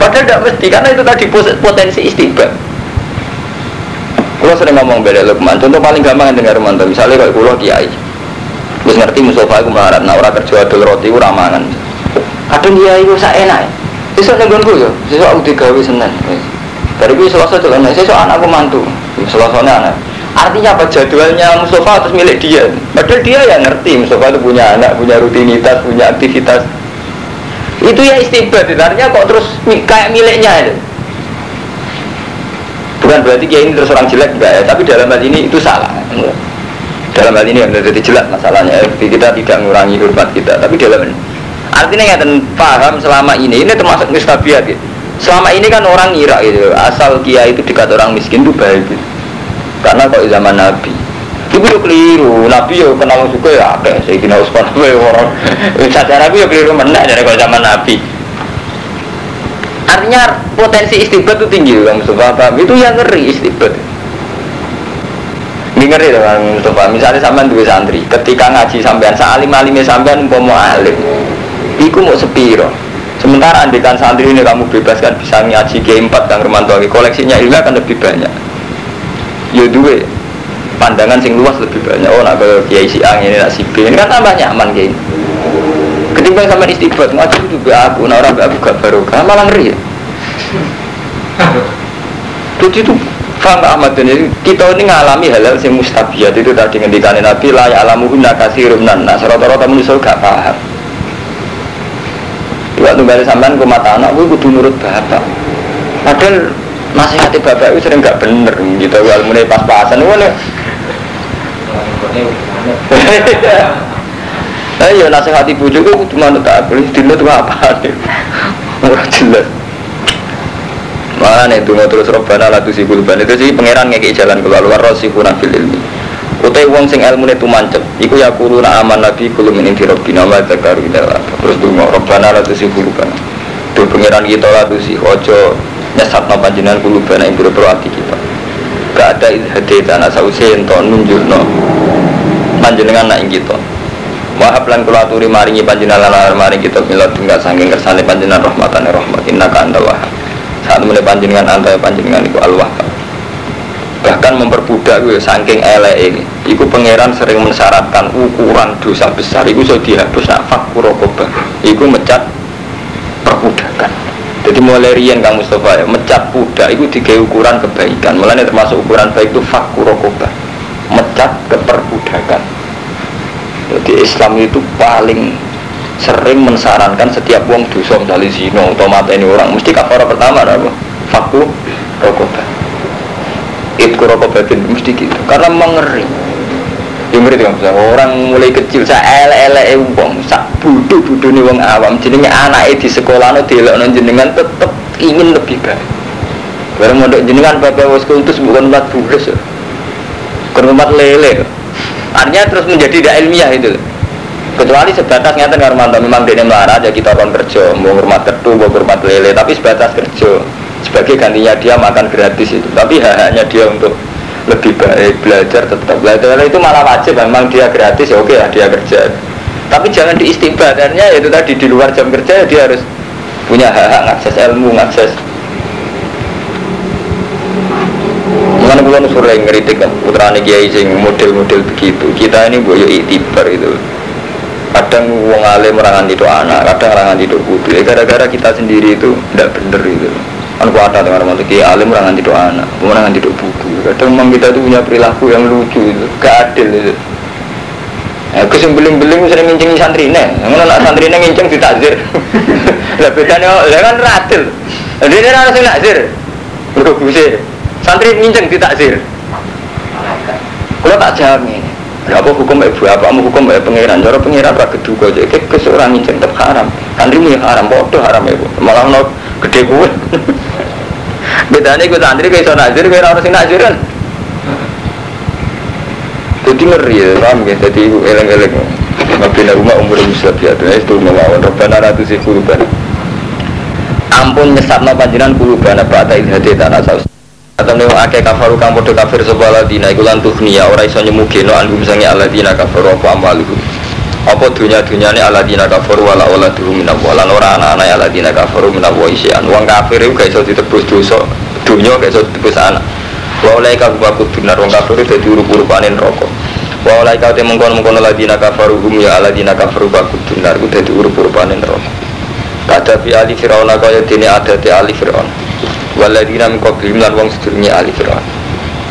Padahal tidak mesti karena itu tadi potensi istiqbal kalau sering ngomong beda Lukman. Contoh paling gampang dengar mantu misalnya kalau kulo kiai terus ngerti musofa aku melarat. Nah orang kerja adol roti itu ramangan kadang kiai itu saya enak. Besok nenggon gue ya besok aku digawe senen dari gue selasa kan besok anakku mantu. Selasa anak. Artinya apa? Jadwalnya Mustafa atas milik dia. Padahal dia yang ngerti Mustafa itu punya anak, punya rutinitas, punya aktivitas. Itu ya istibat, artinya kok terus kayak miliknya itu. Bukan berarti dia ini terus orang jelek enggak ya, tapi dalam hal ini itu salah. Dalam hal ini yang jadi jelas masalahnya. Kita tidak mengurangi hormat kita, tapi dalam ini. Artinya nggak paham selama ini, ini termasuk mistabiat gitu. Selama ini kan orang ngira gitu, asal kia itu dekat orang miskin itu baik gitu. Karena kok zaman Nabi itu yo keliru. Nabi yo kenal suka ya akeh. Saya kira Usman <laughs> ya orang. Saja Nabi yo keliru mana dari kok zaman Nabi. Artinya potensi istibat itu tinggi kan Mustafa. Itu yang ngeri istibat ngeri kan Mustafa. Misalnya sampean dua santri ketika ngaji sampean salim alimnya sampean mau alim iku mau sepiro? Sementara andikan santri ini kamu bebaskan bisa ngaji G4 Kang Romanto koleksinya ilmu akan lebih banyak. Ya duwe pandangan sing luas lebih banyak. Oh nak ke kiai si A ini nak si B ini kan tambah nyaman kayak ketimbang sama istighfar ngaji juga aku nah orang aku gak baru kan malah ngeri. Ya itu Faham Ahmad ini kita ini ngalami hal-hal yang mustabiat. Itu tadi ngendikan Nabi ya alamuhunna kasirun nah rata-rata manusia gak paham. Waktu balik sampean ke mata anak gue kudu nurut bapak padahal nasihati bapak itu sering gak bener gitu. Kalau mulai pas-pasan mana Ayo nasihati bujuk itu cuma tak boleh dino tuh apa Murah jelas Mana nih terus robana lah tuh si kulban itu sih pangeran ngeki jalan keluar luar rosi kurang fil ilmi. Utai wong sing ilmu itu mancep Iku ya kuruna aman nabi kulum ini di robbina wa zakaru Terus tuh robana lah tuh si kulban Tuh pangeran kita lah tuh si ojo nyesat no panjenengan kulubana buru hati kita. Gak ada hati tanah sausi ento nunjuk no panjenengan nak kita. Wahab lan kula aturi maringi panjenengan lan maring kita mila tinggal saking kersane panjenengan rahmatane rahmat. Innaka antal wahab saat mulai panjenengan anta panjenengan iku al wahab bahkan memperbudak gue saking ele ini. Iku pangeran sering mensyaratkan ukuran dosa besar iku so dihapus nak fakurokobah iku mecat perbudakan. Jadi mulai rian Kang Mustafa ya, mecat kuda itu tiga ukuran kebaikan. Mulanya termasuk ukuran baik itu fakurokoba, mecat keperbudakan. Jadi Islam itu paling sering mensarankan setiap wong dosa misalnya zino atau mata ini orang mesti kafara pertama apa? Faku rokoba. Itku rokoba mesti gitu karena mengeri. Yang itu kan orang mulai kecil saya ele ele wong sak budu budu nih wong awam jenenge anak di sekolah delok no jenengan tetep ingin lebih baik. Barang mau jenengan bapak was kultus bukan empat bulan ya. Lele. Artinya terus menjadi tidak ilmiah itu. Kecuali sebatas nyata ngarmanto memang dia melarat ya kita akan kerja, mau hormat ketu, mau hormat lele, tapi sebatas kerja sebagai gantinya dia makan gratis itu. Tapi hanya dia untuk lebih baik belajar tetap belajar itu malah wajib memang dia gratis ya oke lah dia kerja Tapi jangan diistibadarnya itu tadi di luar jam kerja dia harus punya hak-hak ngakses ilmu, ngakses Mana bulan sering ngeritik kan putra kiai sing model-model begitu. Kita ini boyo itibar itu. Kadang wong alim merangan itu anak, kadang merangan itu putri. Gara-gara kita sendiri itu tidak bener itu. Kan kuat dengan orang kiai alim merangan itu anak, merangan itu buku. Kadang memang kita itu punya perilaku yang lucu itu, gak adil itu. Ya, aku sing beling-beling sering ngincing santri nih, ngono nak santri nih ngincing ditakzir. <laughs> Lah bedanya, lah kan radil. Dia ini harus nakzir. Mergo guse. Santri nginceng ditakzir. Kalau tak jamin. Ya apa hukum ibu apa kamu hukum ibu pengiran cara pengiran rakyat juga aja kayak keseorang nginceng tetap haram. Santri ini haram bodoh haram ibu. Malah no gede gue <laughs> bedanya gue santri kayak so nazir kayak orang sing nazir kan jadi ngeri ya paham ya jadi eleng-eleng. Mabina rumah umur musab ya itu melawan Rabbana ratu si kuluban ampun nyesatno panjinan kuluban apa ada ilhadi tanah saus atau nih akeh kafaru kang podo kafir sebuah ladina iku lan tuhniya ora iso nyemugeno anggum sange aladina kafaru apa amaluhum apa dunya dunyane aladina kafaru wala wala duhum min lan ora ana-ana aladina kafaru min isian. Wong kafir iku gak iso ditebus dosa dunya gak iso ditebus anak. Wa ulai ka baku wong kafir dadi urup-urupane neraka. Wa ulai ka te mengkon-mengkon aladina kafaru hum ya aladina kafaru baku dunar ku dadi urup-urupane neraka. Kata bi ali fir'auna kaya dene adate ali fir'auna waladina min qablihim lan wong sedurunge ali fir'aun.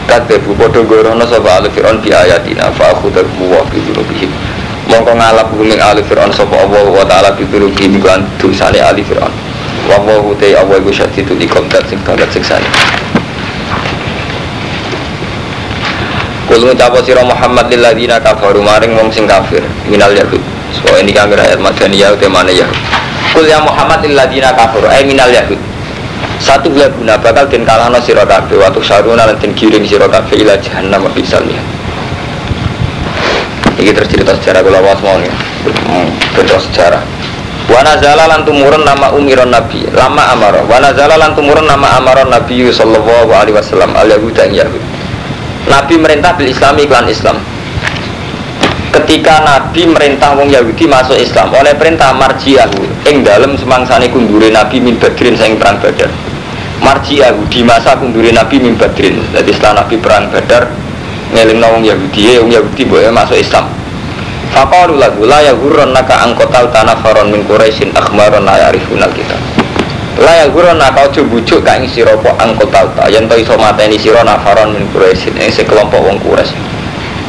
Kadhebu padha gorono sapa ali fir'aun bi ayatina fa akhudhum wa bi dzunubihim. Mongko ngalap bumi ali fir'aun sapa Allah wa taala bi dzunubihim kan dosane ali fir'aun. Wa wa te Allah iku syadidul iqab dat sing banget siksane Kul ngucapa sira Muhammad lilladina kafaru maring wong sing kafir minal yahud. So ini kang ayat madaniyah utemane yahud. Kul ya Muhammad lilladina kafaru ay minal yahud satu bulan guna bakal den kalahno sira kabeh waktu saruna lan den kirim sira kabeh ila jahannam misalnya ini tercerita sejarah kula was mau nih. Cerita sejarah. Wana zala lan nama umiron nabi lama amaro. Wana zala lan nama amaron nabi sallallahu alaihi wasallam al yahuda yahud Nabi merintah bil islami iklan Islam. Ketika Nabi merintah wong Yahudi masuk Islam oleh perintah marjiahu ing dalam semangsane kundure Nabi min badrin saing perang badar marjiahu di masa kundure Nabi min badrin jadi setelah Nabi perang badar ngeling wong Yahudi wong Yahudi boleh masuk Islam. Faqalu lagu la yaghurran naka angkotal tanafaron min Quraisyin akhmaron la kita La yaghurran naka ojo bujuk ka ing sira po angkotal ta. Yen to iso mateni nafaron min Quraisyin ing sekelompok wong Quraisy.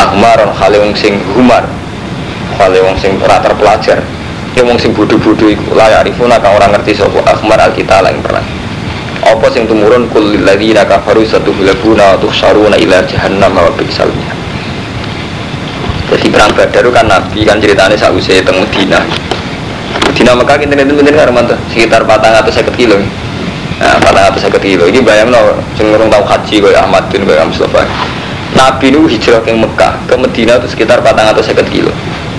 Ahmaron khale wong sing humar khale wong sing ora terpelajar ya wong sing bodoh-bodoh iku la yarifuna kang ora ngerti sapa ahmar alkitab lan perang apa sing tumurun? Kul ladzina kafaru satubulabuna wa tuhsyaruna ila jahannam wa bi'sal jadi perang badar kan nabi kan ceritanya sausai teng Medina Medina Mekah kita itu bener kan sekitar patang atau seket kilo. Nah patang atau seket kilo. Ini bayang no sing tahu haji kayak Ahmad bin kayak Mustafa. Nabi nu hijrah ke Mekah ke Medina itu sekitar 450 kilo.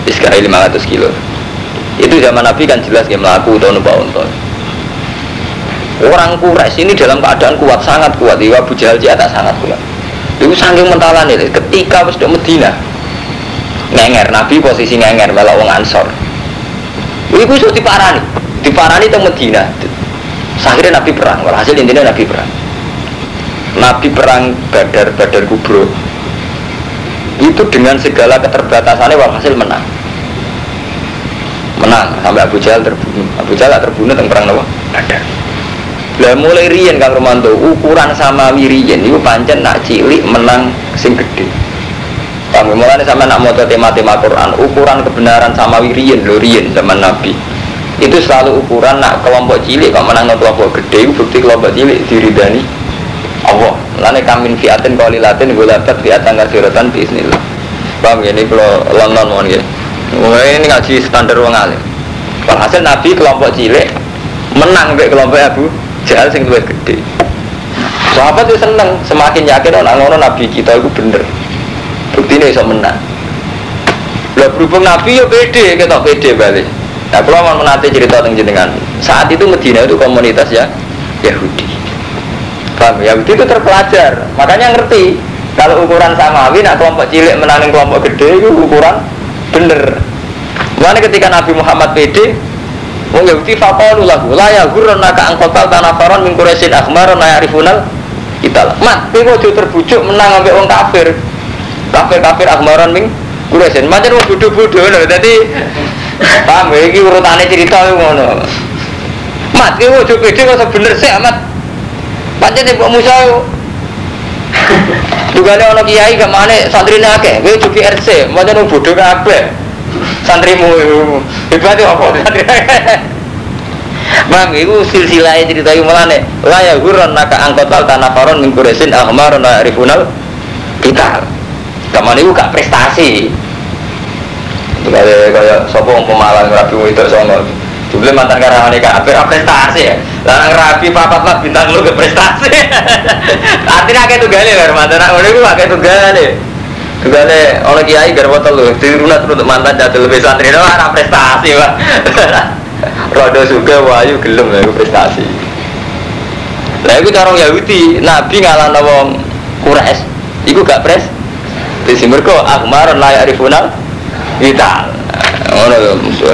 Iskari 500 kilo. Itu zaman Nabi kan jelas kayak melaku atau numpak unta orang Quraisy ini dalam keadaan kuat sangat kuat. Iwa Abu Jahal tak sangat kuat. Itu saking mentalan ini ketika di Medina ngenger Nabi posisi ngenger malah wong Ansor. Itu sudah diparani. Diparani ke Medina. Akhirnya Nabi perang. Hasil intinya Nabi perang. Nabi perang Badar Badar Kubro. Itu dengan segala keterbatasannya walhasil menang. Menang. Sampai Abu Jahal terbunuh. Abu Jahal terbunuh tentang perang Nawa Badar lah mulai rian Kang Romanto ukuran sama wirian itu pancen nak cilik menang sing gede Kami mulai sama nak mau tema-tema Quran ukuran kebenaran sama wirian lo rian zaman Nabi. Itu selalu ukuran nak kelompok cilik kok menang kelompok gede itu bukti kelompok cilik diridani Allah. Lane kamin fiatin latin gulabat fiatan kasiratan bismillah paham ya? Ini kalau London mohon ya. Ini ngaji standar wong alim. Hasil Nabi kelompok cilik menang be kelompok Abu Jahal sing luwih gede sahabat itu seneng semakin yakin orang ngono Nabi kita itu bener bukti ini bisa menang lah berhubung Nabi ya pede kita pede balik nah kalau mau menanti cerita tentang jenengan saat itu Medina itu komunitas ya Yahudi Paham ya? Itu terpelajar. Makanya ngerti kalau ukuran samawi nak kelompok cilik menangin kelompok gede itu ukuran bener. Mana ketika Nabi Muhammad pede, Wong Yahudi faqalu lahu la ya ghurrannaka an qatal tanafaron min quraisyin akhmaron la ya'rifunal kita lah. Mat, kowe ojo terbujuk menang ambek wong kafir. Kafir-kafir akhmaron min quraisyin. Macam wong bodoh-bodoh lho. Dadi paham ya iki urutane cerita ngono. Mat, kowe ojo pede kok bener sih amat. Pancen Mbok Musa juga ada orang kiai gak mana santri nake, gue cuci RC, macam orang bodoh kabeh. Santrimu hebat ya apa <laughs> Mam, itu silsilah cerita yang malah nih. Lah ya guron naka angkotal tanah faron min kuresin ahmar na rifunal kita. Kamu itu gak prestasi. Kayak kayak sopo pemalang rapi itu sono. Jumlah mantan karawani kabeh prestasi ya. Lah rapi papat lah bintang lu ke prestasi. <laughs> Artinya kayak gale lho mantan aku niku kayak tunggale. Tunggale oleh kiai garwa telu, dirunat untuk mantan jatuh lebih santri itu ada prestasi, Pak. Rodo juga wayu gelem lha prestasi. Lah iku cara Yahudi, Nabi ngalahno wong Quraisy, iku gak pres. Di mergo akmaron la ya'rifuna kita. Ngono lho musuh.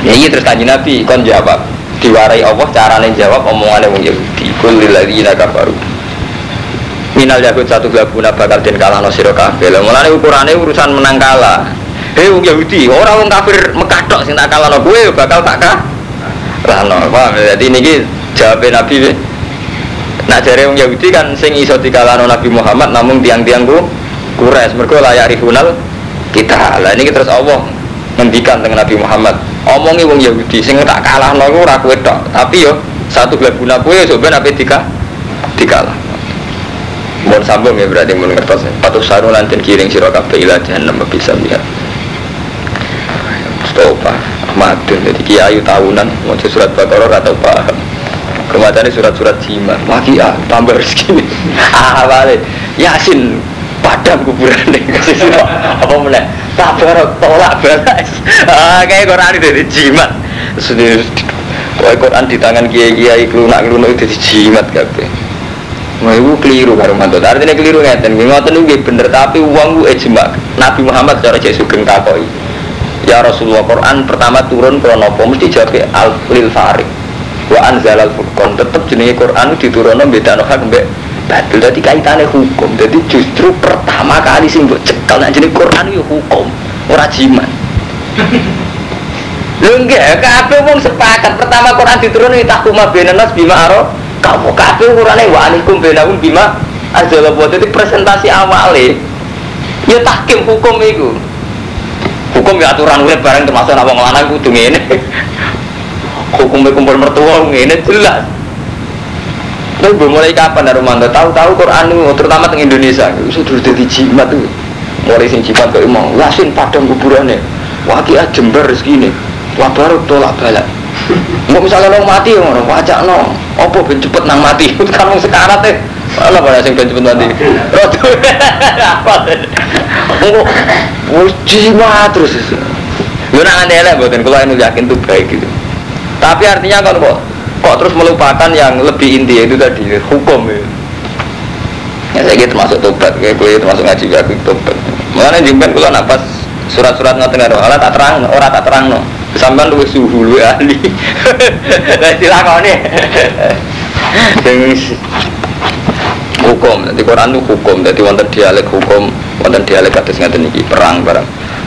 Ya iya terus kanji Nabi kon jawab diwarai Allah carane jawab omongannya wong Yahudi kul lilladzina kafaru minal yahud satu gelabuna bakal den kalah no kabeh lha mulane ukurane urusan menang kalah. Hei wong Yahudi ora wong kafir Mekah tok sing tak kalah no kowe bakal tak kah lah paham jadi niki jawab Nabi Nah jare wong Yahudi kan sing iso dikalahno Nabi Muhammad namun tiang-tiang ku Quraisy mergo layak rifunal kita. Lah ini terus Allah ngendikan dengan Nabi Muhammad omongi wong Yahudi sing tak kalah no ora kowe tapi yo satu guna kowe coba nabi dika dikalah Mohon sambung ya berarti mun ngertos patuh saru lantin kiring sira kabeh ila jahannam bisa lihat Stopa Ahmadun jadi kiai tahunan mau surat Baqarah atau paham. Kematiannya surat-surat jimat. Lagi ah tambah rezeki <laughs> Ah balik Yasin padam kuburan nih <laughs> kasih apa mana tabarok tolak balas. <laughs> Ah kayak Quran itu jadi jimat. Sudah Wah Quran di tangan kiai kiai kelunak kelunak itu jadi jimat kabeh Wah itu keliru karo mantot artinya keliru ngeten. Ngoten itu bener tapi uang gue ejma Nabi Muhammad cara cek sugeng takoi Ya Rasulullah Quran pertama turun kronopo mesti jawab al lil farik wa anzal al furqan tetep jenenge Quran diturunno bedano hak mbek batil jadi kaitannya hukum. Jadi justru pertama kali sih buat cekal nah jadi Quran itu hukum. Ora jimat. Lu enggak kabeh wong sepakat. Pertama Quran diturunkan tahkuma benanas bima aro kamu kabeh urane wa anikum benahum bima azala buat itu presentasi awalnya ya tahkim hukum itu hukum ya aturan urip bareng termasuk apa ngelanang kudu ngene <laughs> hukumnya kumpul mertua ngene jelas Lalu belum mulai kapan Romanto? Tahu-tahu Quran itu, terutama di Indonesia, itu sudah jadi jimat tuh. Mulai sing jimat kok emang, lasin padang kuburannya. Wah kia jember segini, wah baru tolak balak. Mau misalnya lo mati ya ngono, wajak no, opo ben cepet nang mati, <laughs> kan mau sekarat ya. Mana pada sing ben cepet mati? Rodo, apa? Enggak, <laughs> wah jimat terus. Lu nak lah, buatin kalau ini yakin tuh baik gitu. Tapi artinya kalau kok kok terus melupakan yang lebih inti itu tadi hukum ya. Ya saya gitu termasuk tobat, kayak gue termasuk ngaji ya tobat. Mengenai jimpen kalau napas surat-surat nggak tengah Allah tak terang, orang tak terang no. Sampai lu suhu lu ahli. Istilah kau nih. hukum, jadi Quran itu hukum, jadi wonten dialek hukum, wonten dialek atas ngaten iki perang barang.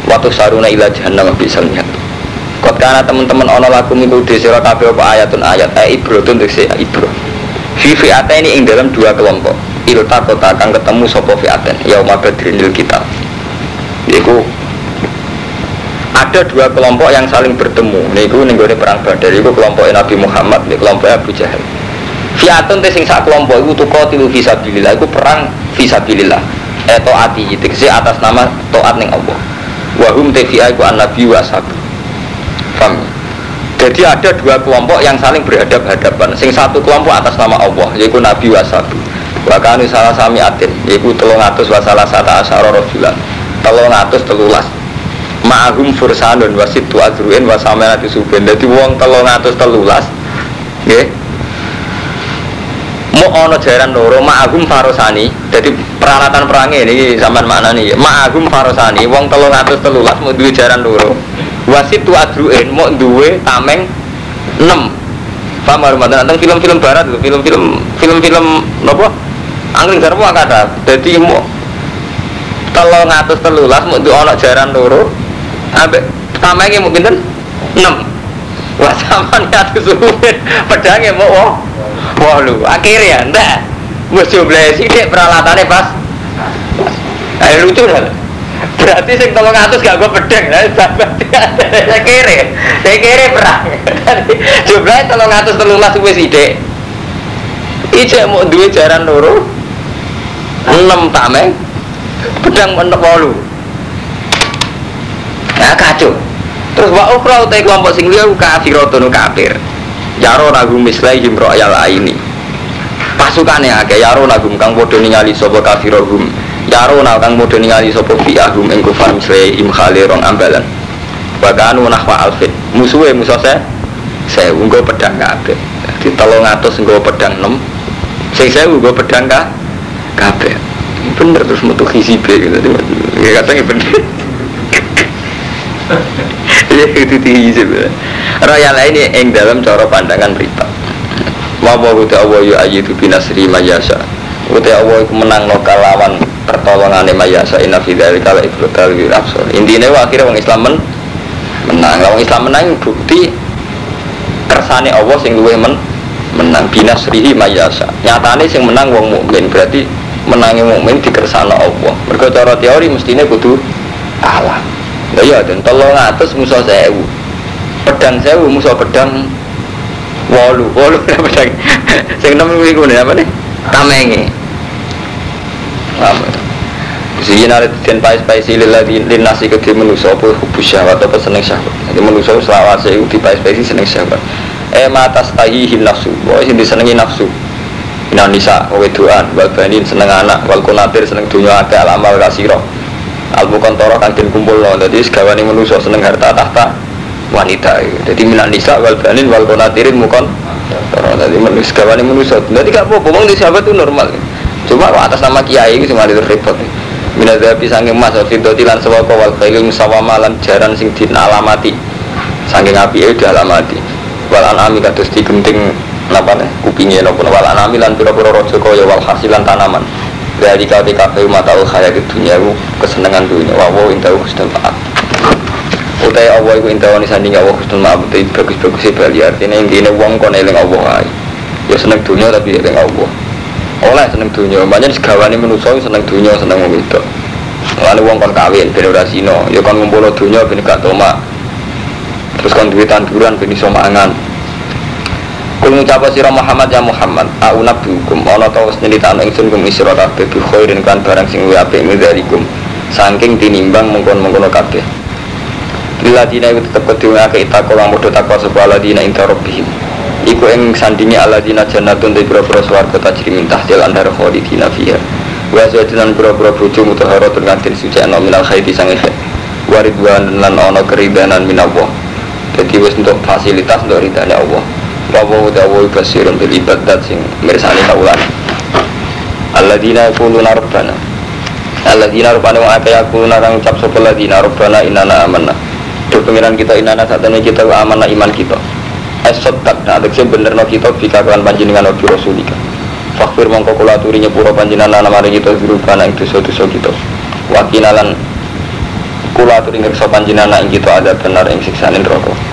Waktu saruna ila jahannam bisa lihat. Kot karena teman-teman ono lagu minggu di sira kabeh apa ayatun ayat eh ibro tuh si ibro. Fi fi'ata ini ing dalam dua kelompok. Ilta kota akan ketemu sopo fi'aten yauma badrin lil kita. Yaiku ada dua kelompok yang saling bertemu. Niku ning gone perang Badar iku kelompok Nabi Muhammad, nih kelompok Abu Jahal. Fi'atun teh sing sak kelompok iku tuqatilu fi sabilillah iku perang fi sabilillah. Eh taati atas nama taat ning Allah. Wa hum tafi'a iku an-nabi wa. Paham? Jadi ada dua kelompok yang saling berhadap-hadapan. Sing satu kelompok atas nama Allah, yaitu Nabi Wasabi. Bahkan salah sami atin, yaitu telung atus wasalah sata asyara rojulan. Telung atus telulas. Ma'ahum fursanun wasit tu azruin wasamenati suben. Jadi wong telung atus telulas, ya. mau ono jaran loro ma'agum farosani jadi peralatan perangnya ini zaman mana nih ma'agum farosani wong telung atus telulas mau duwe jaran loro. Wasit tu adruin mau duwe tameng 6 paham Ramadan tentang film-film barat itu film-film film-film nopo angling jarwo ada jadi mau telung atus telulas mau duwe ono jaran loro ambek tamengnya mungkin 6 wah sama nih atus pedangnya mau oh Wah lu, akhirnya ndak. Wes jumlah sih dek peralatannya pas. Ayo lucu lah. Berarti sing tolong atus gak gue pedang, lah berarti saya kere, saya kere perang. Jumlahnya tolong atus telulas wes ide. Ije mau dua jaran loro, enam tameng, pedang mentok walu. Nah kacau. Terus wa ukra utai kelompok sing liya kafirotun kafir. Yaro nagum mislaihim royal ini. Pasukannya agak yaro nagum kang podo ningali sopo kafirohum Yaro na kang podo ningali sopo fi'ahum ing kufar mislaihim khalirong ambalan. Bahkan nahwa alfit Musuhnya musuh saya Saya unggo pedang kabeh. Di tolong atas unggo pedang nem Saya saya unggo pedang ka? Kabeh. Bener terus metu hizib gitu. Ya katanya bener Ya itu hizib Royal ini yang dalam cara pandangan berita. Wawa uti Allah yu ayidu binasri mayasa Uti Allah itu menang no kalawan pertolongan mayasa Inna fidari kala ibrotal wirabsor Intinya akhirnya orang Islam men menang. Orang Islam menang bukti kersane Allah sing luwe men menang. Binasrihi mayasa Nyatane sing menang wong mukmin berarti menangi mukmin di kersana Allah. Mereka cara teori mestinya kudu Allah Ya ya dan tolong atas musuh sewu. Pedang sewu musuh pedang walu. Walu <laughs> pedang sing? Enam nih apa nih? Tamenge. Sini nari dan pais pais lila di nasi ke di manusia apa hubus syahwat apa seneng syahwat? Jadi manusia selawase di pais pais seneng syahwat. Eh mata him nafsu. Boleh sih disenengi nafsu. Ina nisa, weduan, wal banin seneng anak, wal kunatir seneng dunia akeh alamal kasiro Al mukontoro kan kumpul lo, jadi segawani manusia seneng harta tahta wanita jadi minat nisa wal banin wal konatirin mukon jadi manusia kawan manusia jadi gak apa ngomong di sahabat itu normal. Cuma atas nama kiai itu cuma itu repot. Minat dari sangking mas fidoti lan sewako wal khailil musawama lan jaran sing din alamati sangking api itu alamati. Wal anami kados digenting nih? Kupingnya nopo wal anami lan pura-pura rojo kaya wal hasilan tanaman dari kau di kafe mata ul khayat dunia kesenangan dunia. Wawo intahu husnul maaf. Utai Allah iku intawani sanding Allah husnul ma'bud bagus-bagus sih bali. Artinya intinya wong kon eling Allah ae ya seneng dunia tapi eling Allah. Oleh seneng dunia. Banyak segawani manusia seneng dunia seneng wong itu. Lalu wong kon kawin ben ora sino. Ya kon ngumpul dunia ben gak toma terus kon duwe tanduran ben iso mangan Kul ngucapa sira Muhammad ya Muhammad Aku nabi hukum Ono tau senilitan ingsun kum isra kabeh Bi khairin kan barang sing luwe apik midharikum Saking tinimbang mengkon-mengkono kabeh. Liladina itu tetap kedua ke itako lang mudah takwa sebuah ladina inta robbihim Iku ing sandingi aladina jannatun di bura-bura suarga tajri mintah jalan dari khalidina fiha. Wa suwajinan bura-bura buju mutaharatun kantin suci ano minal khaiti sangi khaid Waridwan lan ono keridanan minallah. Jadi wis untuk fasilitas untuk ridhanya Allah Wawa udah wawi basirun bil ibadat sing mirsani kaulan Alladina yakuluna rabbana. Alladina rabbana wa akaya yakuluna kang ucap sopa ladina rabbana inana amanah do pengiran kita inana saat ini kita amanah iman kita. Esot tak nah adekse bener no kita bika kawan panjenengan obi rasulika fakfir mongko kula aturi nyepuro panjenengan nama kita dirubah ing dosa-dosa kita. Wakinalan kula aturi ngersa panjenengan ing kita ada benar ing siksane neraka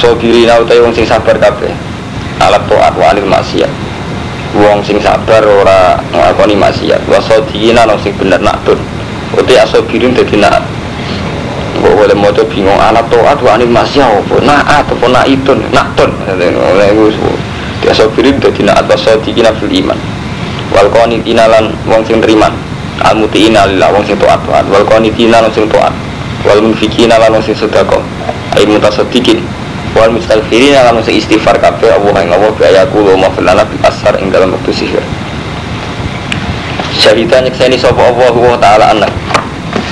asobirina utai wong sing sabar kabeh. Alat to'at wa anil maksiat. Wong sing sabar ora nglakoni maksiat. Wasodina wong sing bener nak tun utai asobirin dadi nak. Kok boleh mau bingung anak toat wa anil masya apa? Naat apa naitun naktun oleh gue dia sobirin jadi naat sodikin fil iman. Wal qanitina lan wong sing teriman al mutiina lillah wong sing toat wal qanitina lan sing toat wal munfikina lan wong sing sedekah. Ay mutasaddiqin wal mustaghfirin lan sing istighfar kabeh Allah ing Allah bi ayaku wa mafilana bil asar ing dalam waktu sihir syahidan nyekseni sapa Allah wa taala anak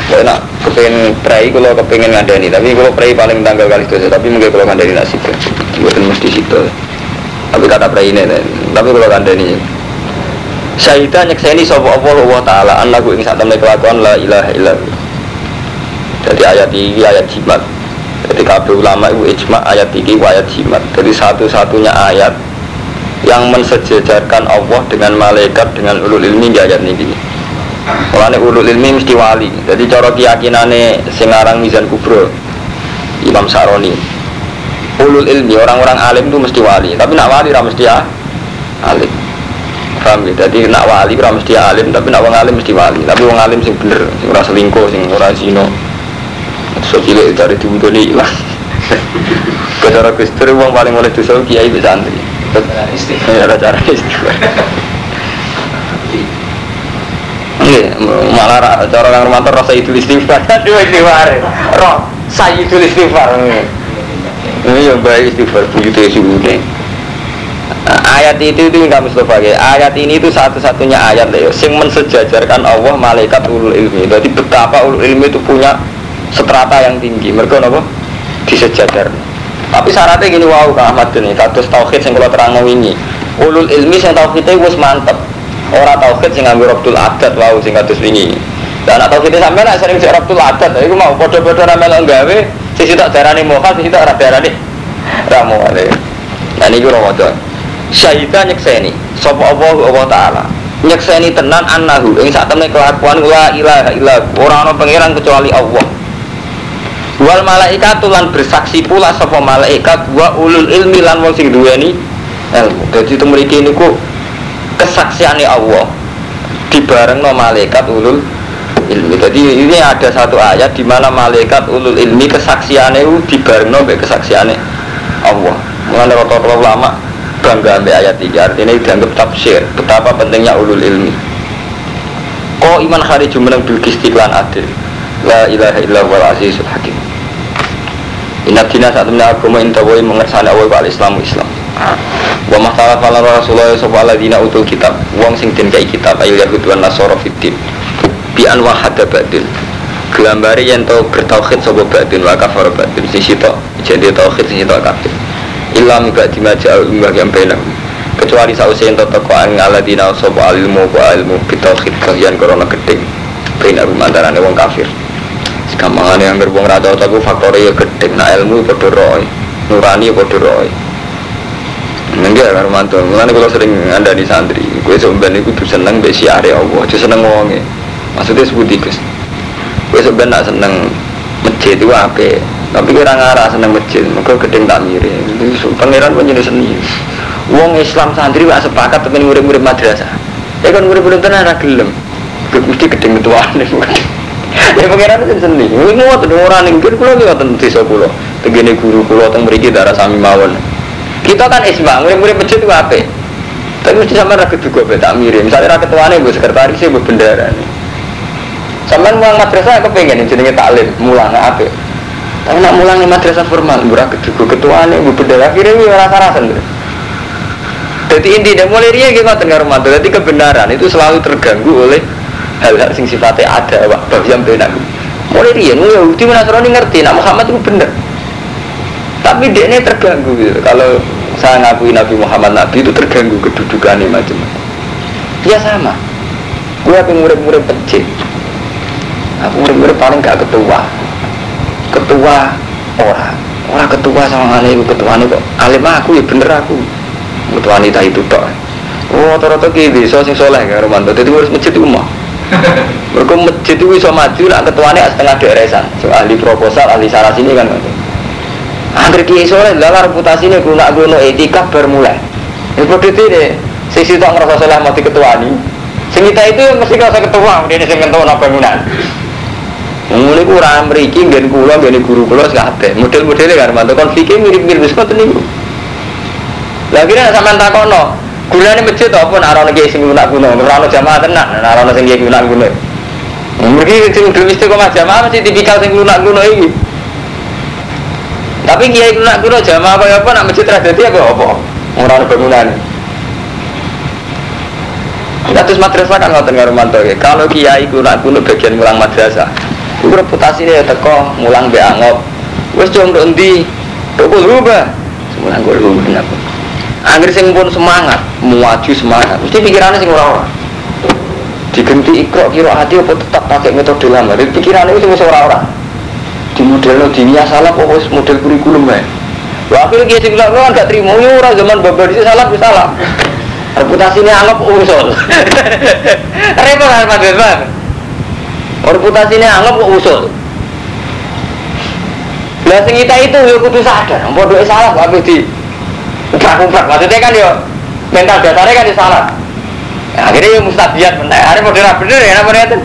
Kalau nak kepengen prai kalau kepengen ngandani, tapi kalau prai paling tanggal kali itu, tapi mungkin kalau ngandani nasib, buatan mesti situ. Tapi kata ini, tapi kalau kandani Syahidah nyekseni sapa Allah wa taala annahu ing sak temne kelakuan la ilaha illallah. Jadi ayat ini ayat jimat. Jadi kabeh ulama itu ijma ayat ini ayat jimat. Jadi satu-satunya ayat yang mensejajarkan Allah dengan malaikat dengan ulul ilmi di ayat ini. Mulane ulul ilmi mesti wali. Jadi cara keyakinane sing aran Mizan Kubro Imam Saroni. Ulul ilmi orang-orang alim itu mesti wali, tapi nak wali ra mesti ya alim. Paham ya? Jadi nak wali ora mesti alim, tapi nak wong alim mesti wali. Tapi wong alim sing bener, sing ora selingkuh, sing ora zina. So cilik dari diwudoni ilang. Cara Gusti wong paling oleh dosa kiai bisa santri. Ya ada cara istighfar. Iya, malah ra- cara kang Romanto rasa itu istighfar. <laughs> Aduh istighfar. Roh, saya itu istighfar. Ini yang baik istighfar buyute suune. Nah, ayat itu itu yang kami Mustafa ya. Ayat ini itu satu-satunya ayat ya, sing mensejajarkan Allah malaikat ulul ilmi. Jadi betapa ulul ilmi itu punya strata yang tinggi. Mereka apa? Disejajar. Tapi syaratnya gini wow Kak Ahmad ini kados tauhid sing kula terangno wingi. Ulul ilmi sing tauhidnya wis mantep. Ora tauhid sing nganggo Rabtul Adat wow sing kados wingi. Dan atau kita sampai nak sering cek Rabtul Adat, iku mau ra melok gawe, sisi tak darani mokal, sisi tak darani ramu ale. Dan iku Ramadan. Syahidah nyekseni sapa Allah Allah taala. Nyekseni tenan annahu ing sak temne kelakuan la ilaha illa ora ana pangeran kecuali Allah. Wal malaikat lan bersaksi pula sapa malaikat wa ulul ilmi lan wong sing duweni ilmu. Dadi itu mriki niku kesaksiane Allah dibarengno malaikat ulul ilmi. Jadi ini ada satu ayat di mana malaikat ulul ilmi kesaksiane dibarengno mbek kesaksiane Allah. Mulane rata-rata ulama bangga ambek ayat ini artinya dianggap tafsir betapa pentingnya ulul ilmi. Kok iman hari jumeneng bil istiqlan adil. La ilaha illa wal azizul hakim. Inna dina saat temen agama inta woi mengersani awal al islamu islam Wa mahtala fala rasulullah sopa ala dina utul kitab. Wong sing den kai kitab Ayo yahud wa nasoro fitin Bi an wahada ba'din Gelambari yang tau bertauhid sopa ba'din Wa kafar ba'din Sisi to Jadi tauhid sisi to kafir Illa muka dimaja umbah yang benam Kecuali sausi yang tau tekoan Ala dina sopa ilmu wa ilmu Bitauhid kalian korona gedeng Benam antarane wong kafir Gampangane yang berbong rata tapi faktornya ya gede. Nah ilmu podo roy, nurani podo roy. Enggak karo mantul. Mulane kalau sering anda di santri, gue sebenarnya gue tuh seneng besi area Allah, tuh seneng ngomongnya. Maksudnya sebuti gus. Gue sebenarnya seneng masjid itu apa? Tapi kira ngarah seneng masjid, maka gedeng tak mirip. Itu pangeran pun jadi seni. Wong Islam santri gak sepakat temen murid-murid madrasah. Ya kan murid-murid tenan ora gelem. Mesti gedeng ketuaan ya pengiran itu seni. Ini mau tuh orang yang mungkin kulo juga tentu desa kulo tegene guru kulo teng mriki darah sami mawon. Kita kan isma murid-murid masjid itu apa tapi mesti sama rakyat juga beda mirip. Misalnya rakyat tuane bu sekretaris bu bendara nih sampean mulang madrasah aku pengen jenenge taklim mulang apa tapi nak mulang madrasah formal bu rakyat juga ketuane bu bendara akhirnya gue rasa-rasa jadi intinya mulai dia gitu tengah rumah jadi kebenaran itu selalu terganggu oleh hal-hal sing sifatnya ada wak yang benar. Mulai dia nu Yahudi Nasrani ngerti nak Muhammad itu bener tapi dia ini terganggu gitu. Kalau saya ngakui Nabi Muhammad Nabi itu terganggu kedudukannya macam-macam. Ya sama. Gue apa murid-murid pencet aku murid-murid paling gak ketua. Ketua orang orang ketua sama alim ketua ini kok alim aku ya bener aku. Ketua wanita itu tok. Oh, rata-rata ki desa sing soleh Romanto. Dadi ngurus masjid itu mah. Mereka masjid itu bisa maju nak ketuanya setengah daerah so, ahli proposal, ahli salah sini kan Angger kiai soleh lah reputasi ini guna guna etika bermulai. Ini seperti ini, sisi tak ngerasa soleh mati ketua ini. Sing kita itu mesti ngerasa ketua, dia sing ketua apa bangunan. Mulai kurang meriki, gen kula, gen guru kula sekate. Model-modelnya kan, mantu konfliknya mirip-mirip seperti ini. Lagi nih sampai takono, gunanya masjid apa nak orang lagi sing guna guna, jamaah tenan, nak orang sing guna guna. Mungkin sing belum istiqomah jamaah masih tipikal sing guna guna ini. Tapi kiai guna guna jamaah apa apa nak masjid tradisi apa apa, orang bangunan. Nah, terus madrasah kan ngoten karo mantu ya. Kalau kiai guna guna bagian mulang madrasah, itu reputasi dia teko mulang be angop. Wes cung ndok ndi? Tok rubah. Mulang gue rubah kenapa? Angger sing pun semangat, muaju semangat, mesti pikirannya sing ora-ora. Digenti ikro kira hati apa tetap pakai metode lama. Jadi pikirannya itu wis ora-ora. Di model dunia salah kok model kurikulum ya. Wah, akhirnya sing bilang, kan gak terima, ya orang zaman babar itu salah, bisa salah. Reputasinya anggap usul. <laughs> Repot kan Pak Bang. Reputasinya anggap usul. Lah sing kita itu ya kudu sadar, bodoh salah kok di ubrak-ubrak. Maksudnya kan yo mental dasarnya kan ya salah. Ya, akhirnya ya mustabiat benar. Hari model bener ya namanya itu.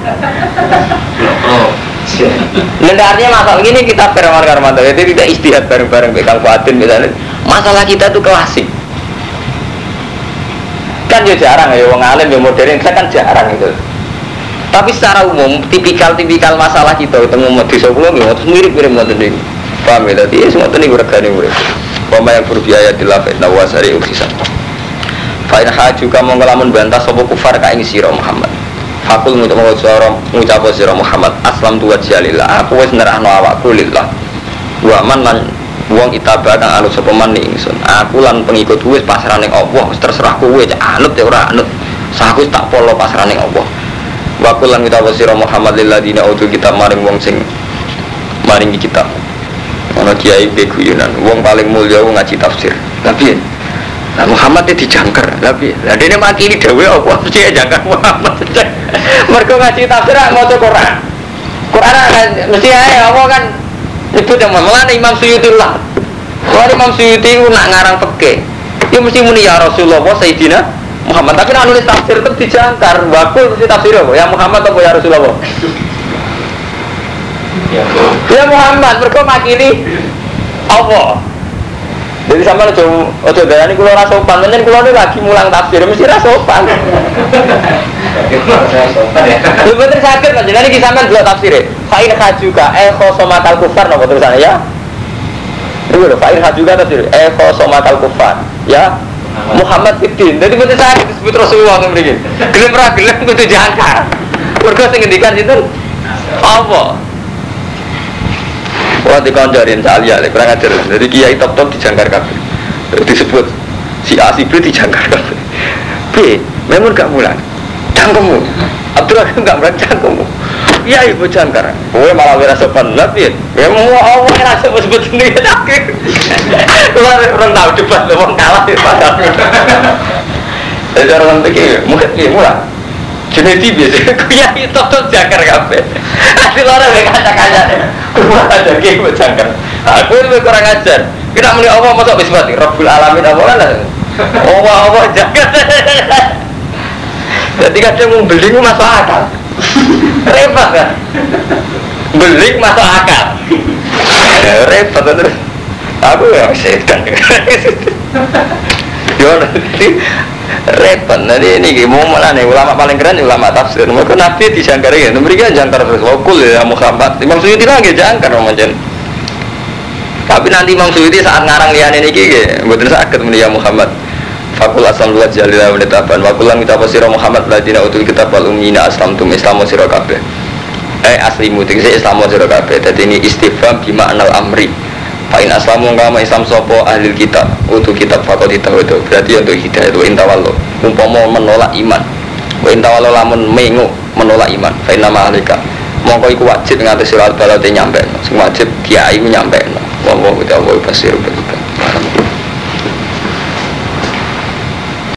Oh. Lenda artinya masalah ini kita Firman Karmanto itu tidak istihad bareng-bareng Bekal Fatin misalnya. Masalah kita itu klasik. Kan ya jarang ya, wong alim ya modern, kita kan jarang itu. Tapi secara umum, tipikal-tipikal masalah kita desa kula nggih terus mirip-mirip ngoten niku. Paham ya tadi semua tadi regane urip. Pama yang berbiaya di lafid nawasari uksisan. Fa'in haju kamu ngelamun bantah sopo kufar ka ini siro Muhammad. Fakul ngucap suara ngucap siro Muhammad aslam tuwa jalillah. Aku wis nerahno awakku lillah. Wa man lan wong itaba kang anut sapa man ning ingsun. Aku lan pengikut wis pasrah ning Allah, terserah kowe cek anut ya ora anut. Saku tak polo pasrah ning Allah. Wa kul lan ngucap sira Muhammad lil ladina utul kitab maring wong sing maringi kitab. Kiai be guyonan, wong paling mulya wong ngaji tafsir. Tapi Nah Muhammad itu dijangkar, tapi lah dia makili dewe apa ya jangkar Muhammad. <laughs> Mereka ngaji tafsir mau Quran. Quran kan mesti aja apa kan itu yang malah Imam Suyuti lah. Kalau Imam Suyuti itu nak ngarang peke, dia mesti muni ya Rasulullah Sayyidina Muhammad. Tapi nak nulis tafsir itu dijangkar, wakul mesti tafsir apa? Ya Muhammad atau ya Rasulullah? Ya Muhammad, mereka makili apa? Jadi sama aja gaya ini kulo rasa sopan, menyen kulo ini lagi mulang tafsir mesti rasa sopan. Lu bener sakit jadi ini sampean dua tafsir. Fa'in hajuka eh khosomatal kufar nopo tulisannya ya. Itu loh, fa'in hajuka tafsir eh khosomatal kufar ya. Muhammad Fiddin, jadi bener sakit disebut Rasulullah begini. Gelem ra gelem kudu jangkar. Mergo sing ngendikan itu apa? Wah dikoncorin salia, lek kurang ajar. Jadi kiai top top dijangkar kabeh. Disebut si A si B dijangkar kabeh. B, memang gak mulan. Cangkemmu. Abdurrahim gak mulan cangkemmu. Iya ibu jangkar. Kowe malah wira sopan tapi memang Allah yang rasa sebut sendiri akhir. Keluar orang tahu cepat wong kalah ya padahal. Jadi orang pikir mungkin dia mulan. Jadi biasa, kiai top top jangkar kabeh. Hasil orang yang kaca-kaca Kurang ada kiai buat jangkar. Aku itu kurang ajar. Kita muni Allah masuk bismati Rabbul alamin apa kan Allah Allah jangkar. <laughs> Jadi kadang mau beli masuk akal. Repot kan? Beli masuk akal. <laughs> Repot terus Aku yang setan <laughs> Yo nanti repot. Nanti ini mau malah nih ulama paling keren ulama tafsir. Mereka nabi dijangkar ya mereka jangkar terus. Wakul ya Muhammad Imam Suyuti lagi jangkar macam tapi nanti Imam Suyuti saat ngarang liane ini gini betul sakit ya Muhammad. Fakul asam luat jalila menetapan Wakulan kita pasirah Muhammad Ladina utul kitab wal umina aslam tum islamu sirah kabeh. Eh aslimu tinggi islamu sirah kabeh. Jadi ini istifam bima anal amri Fa'in aslamu kama islam sopo ahli kitab Untuk kitab fakot itu Berarti untuk hidayah itu intawallo Umpama menolak iman. Wa intawallo lamun mengu menolak iman. Fa'in nama ahlika. Mongko iku wajib nganti surat balate nyampe. Sing wajib kiai nyampe. Wa kita wa basiru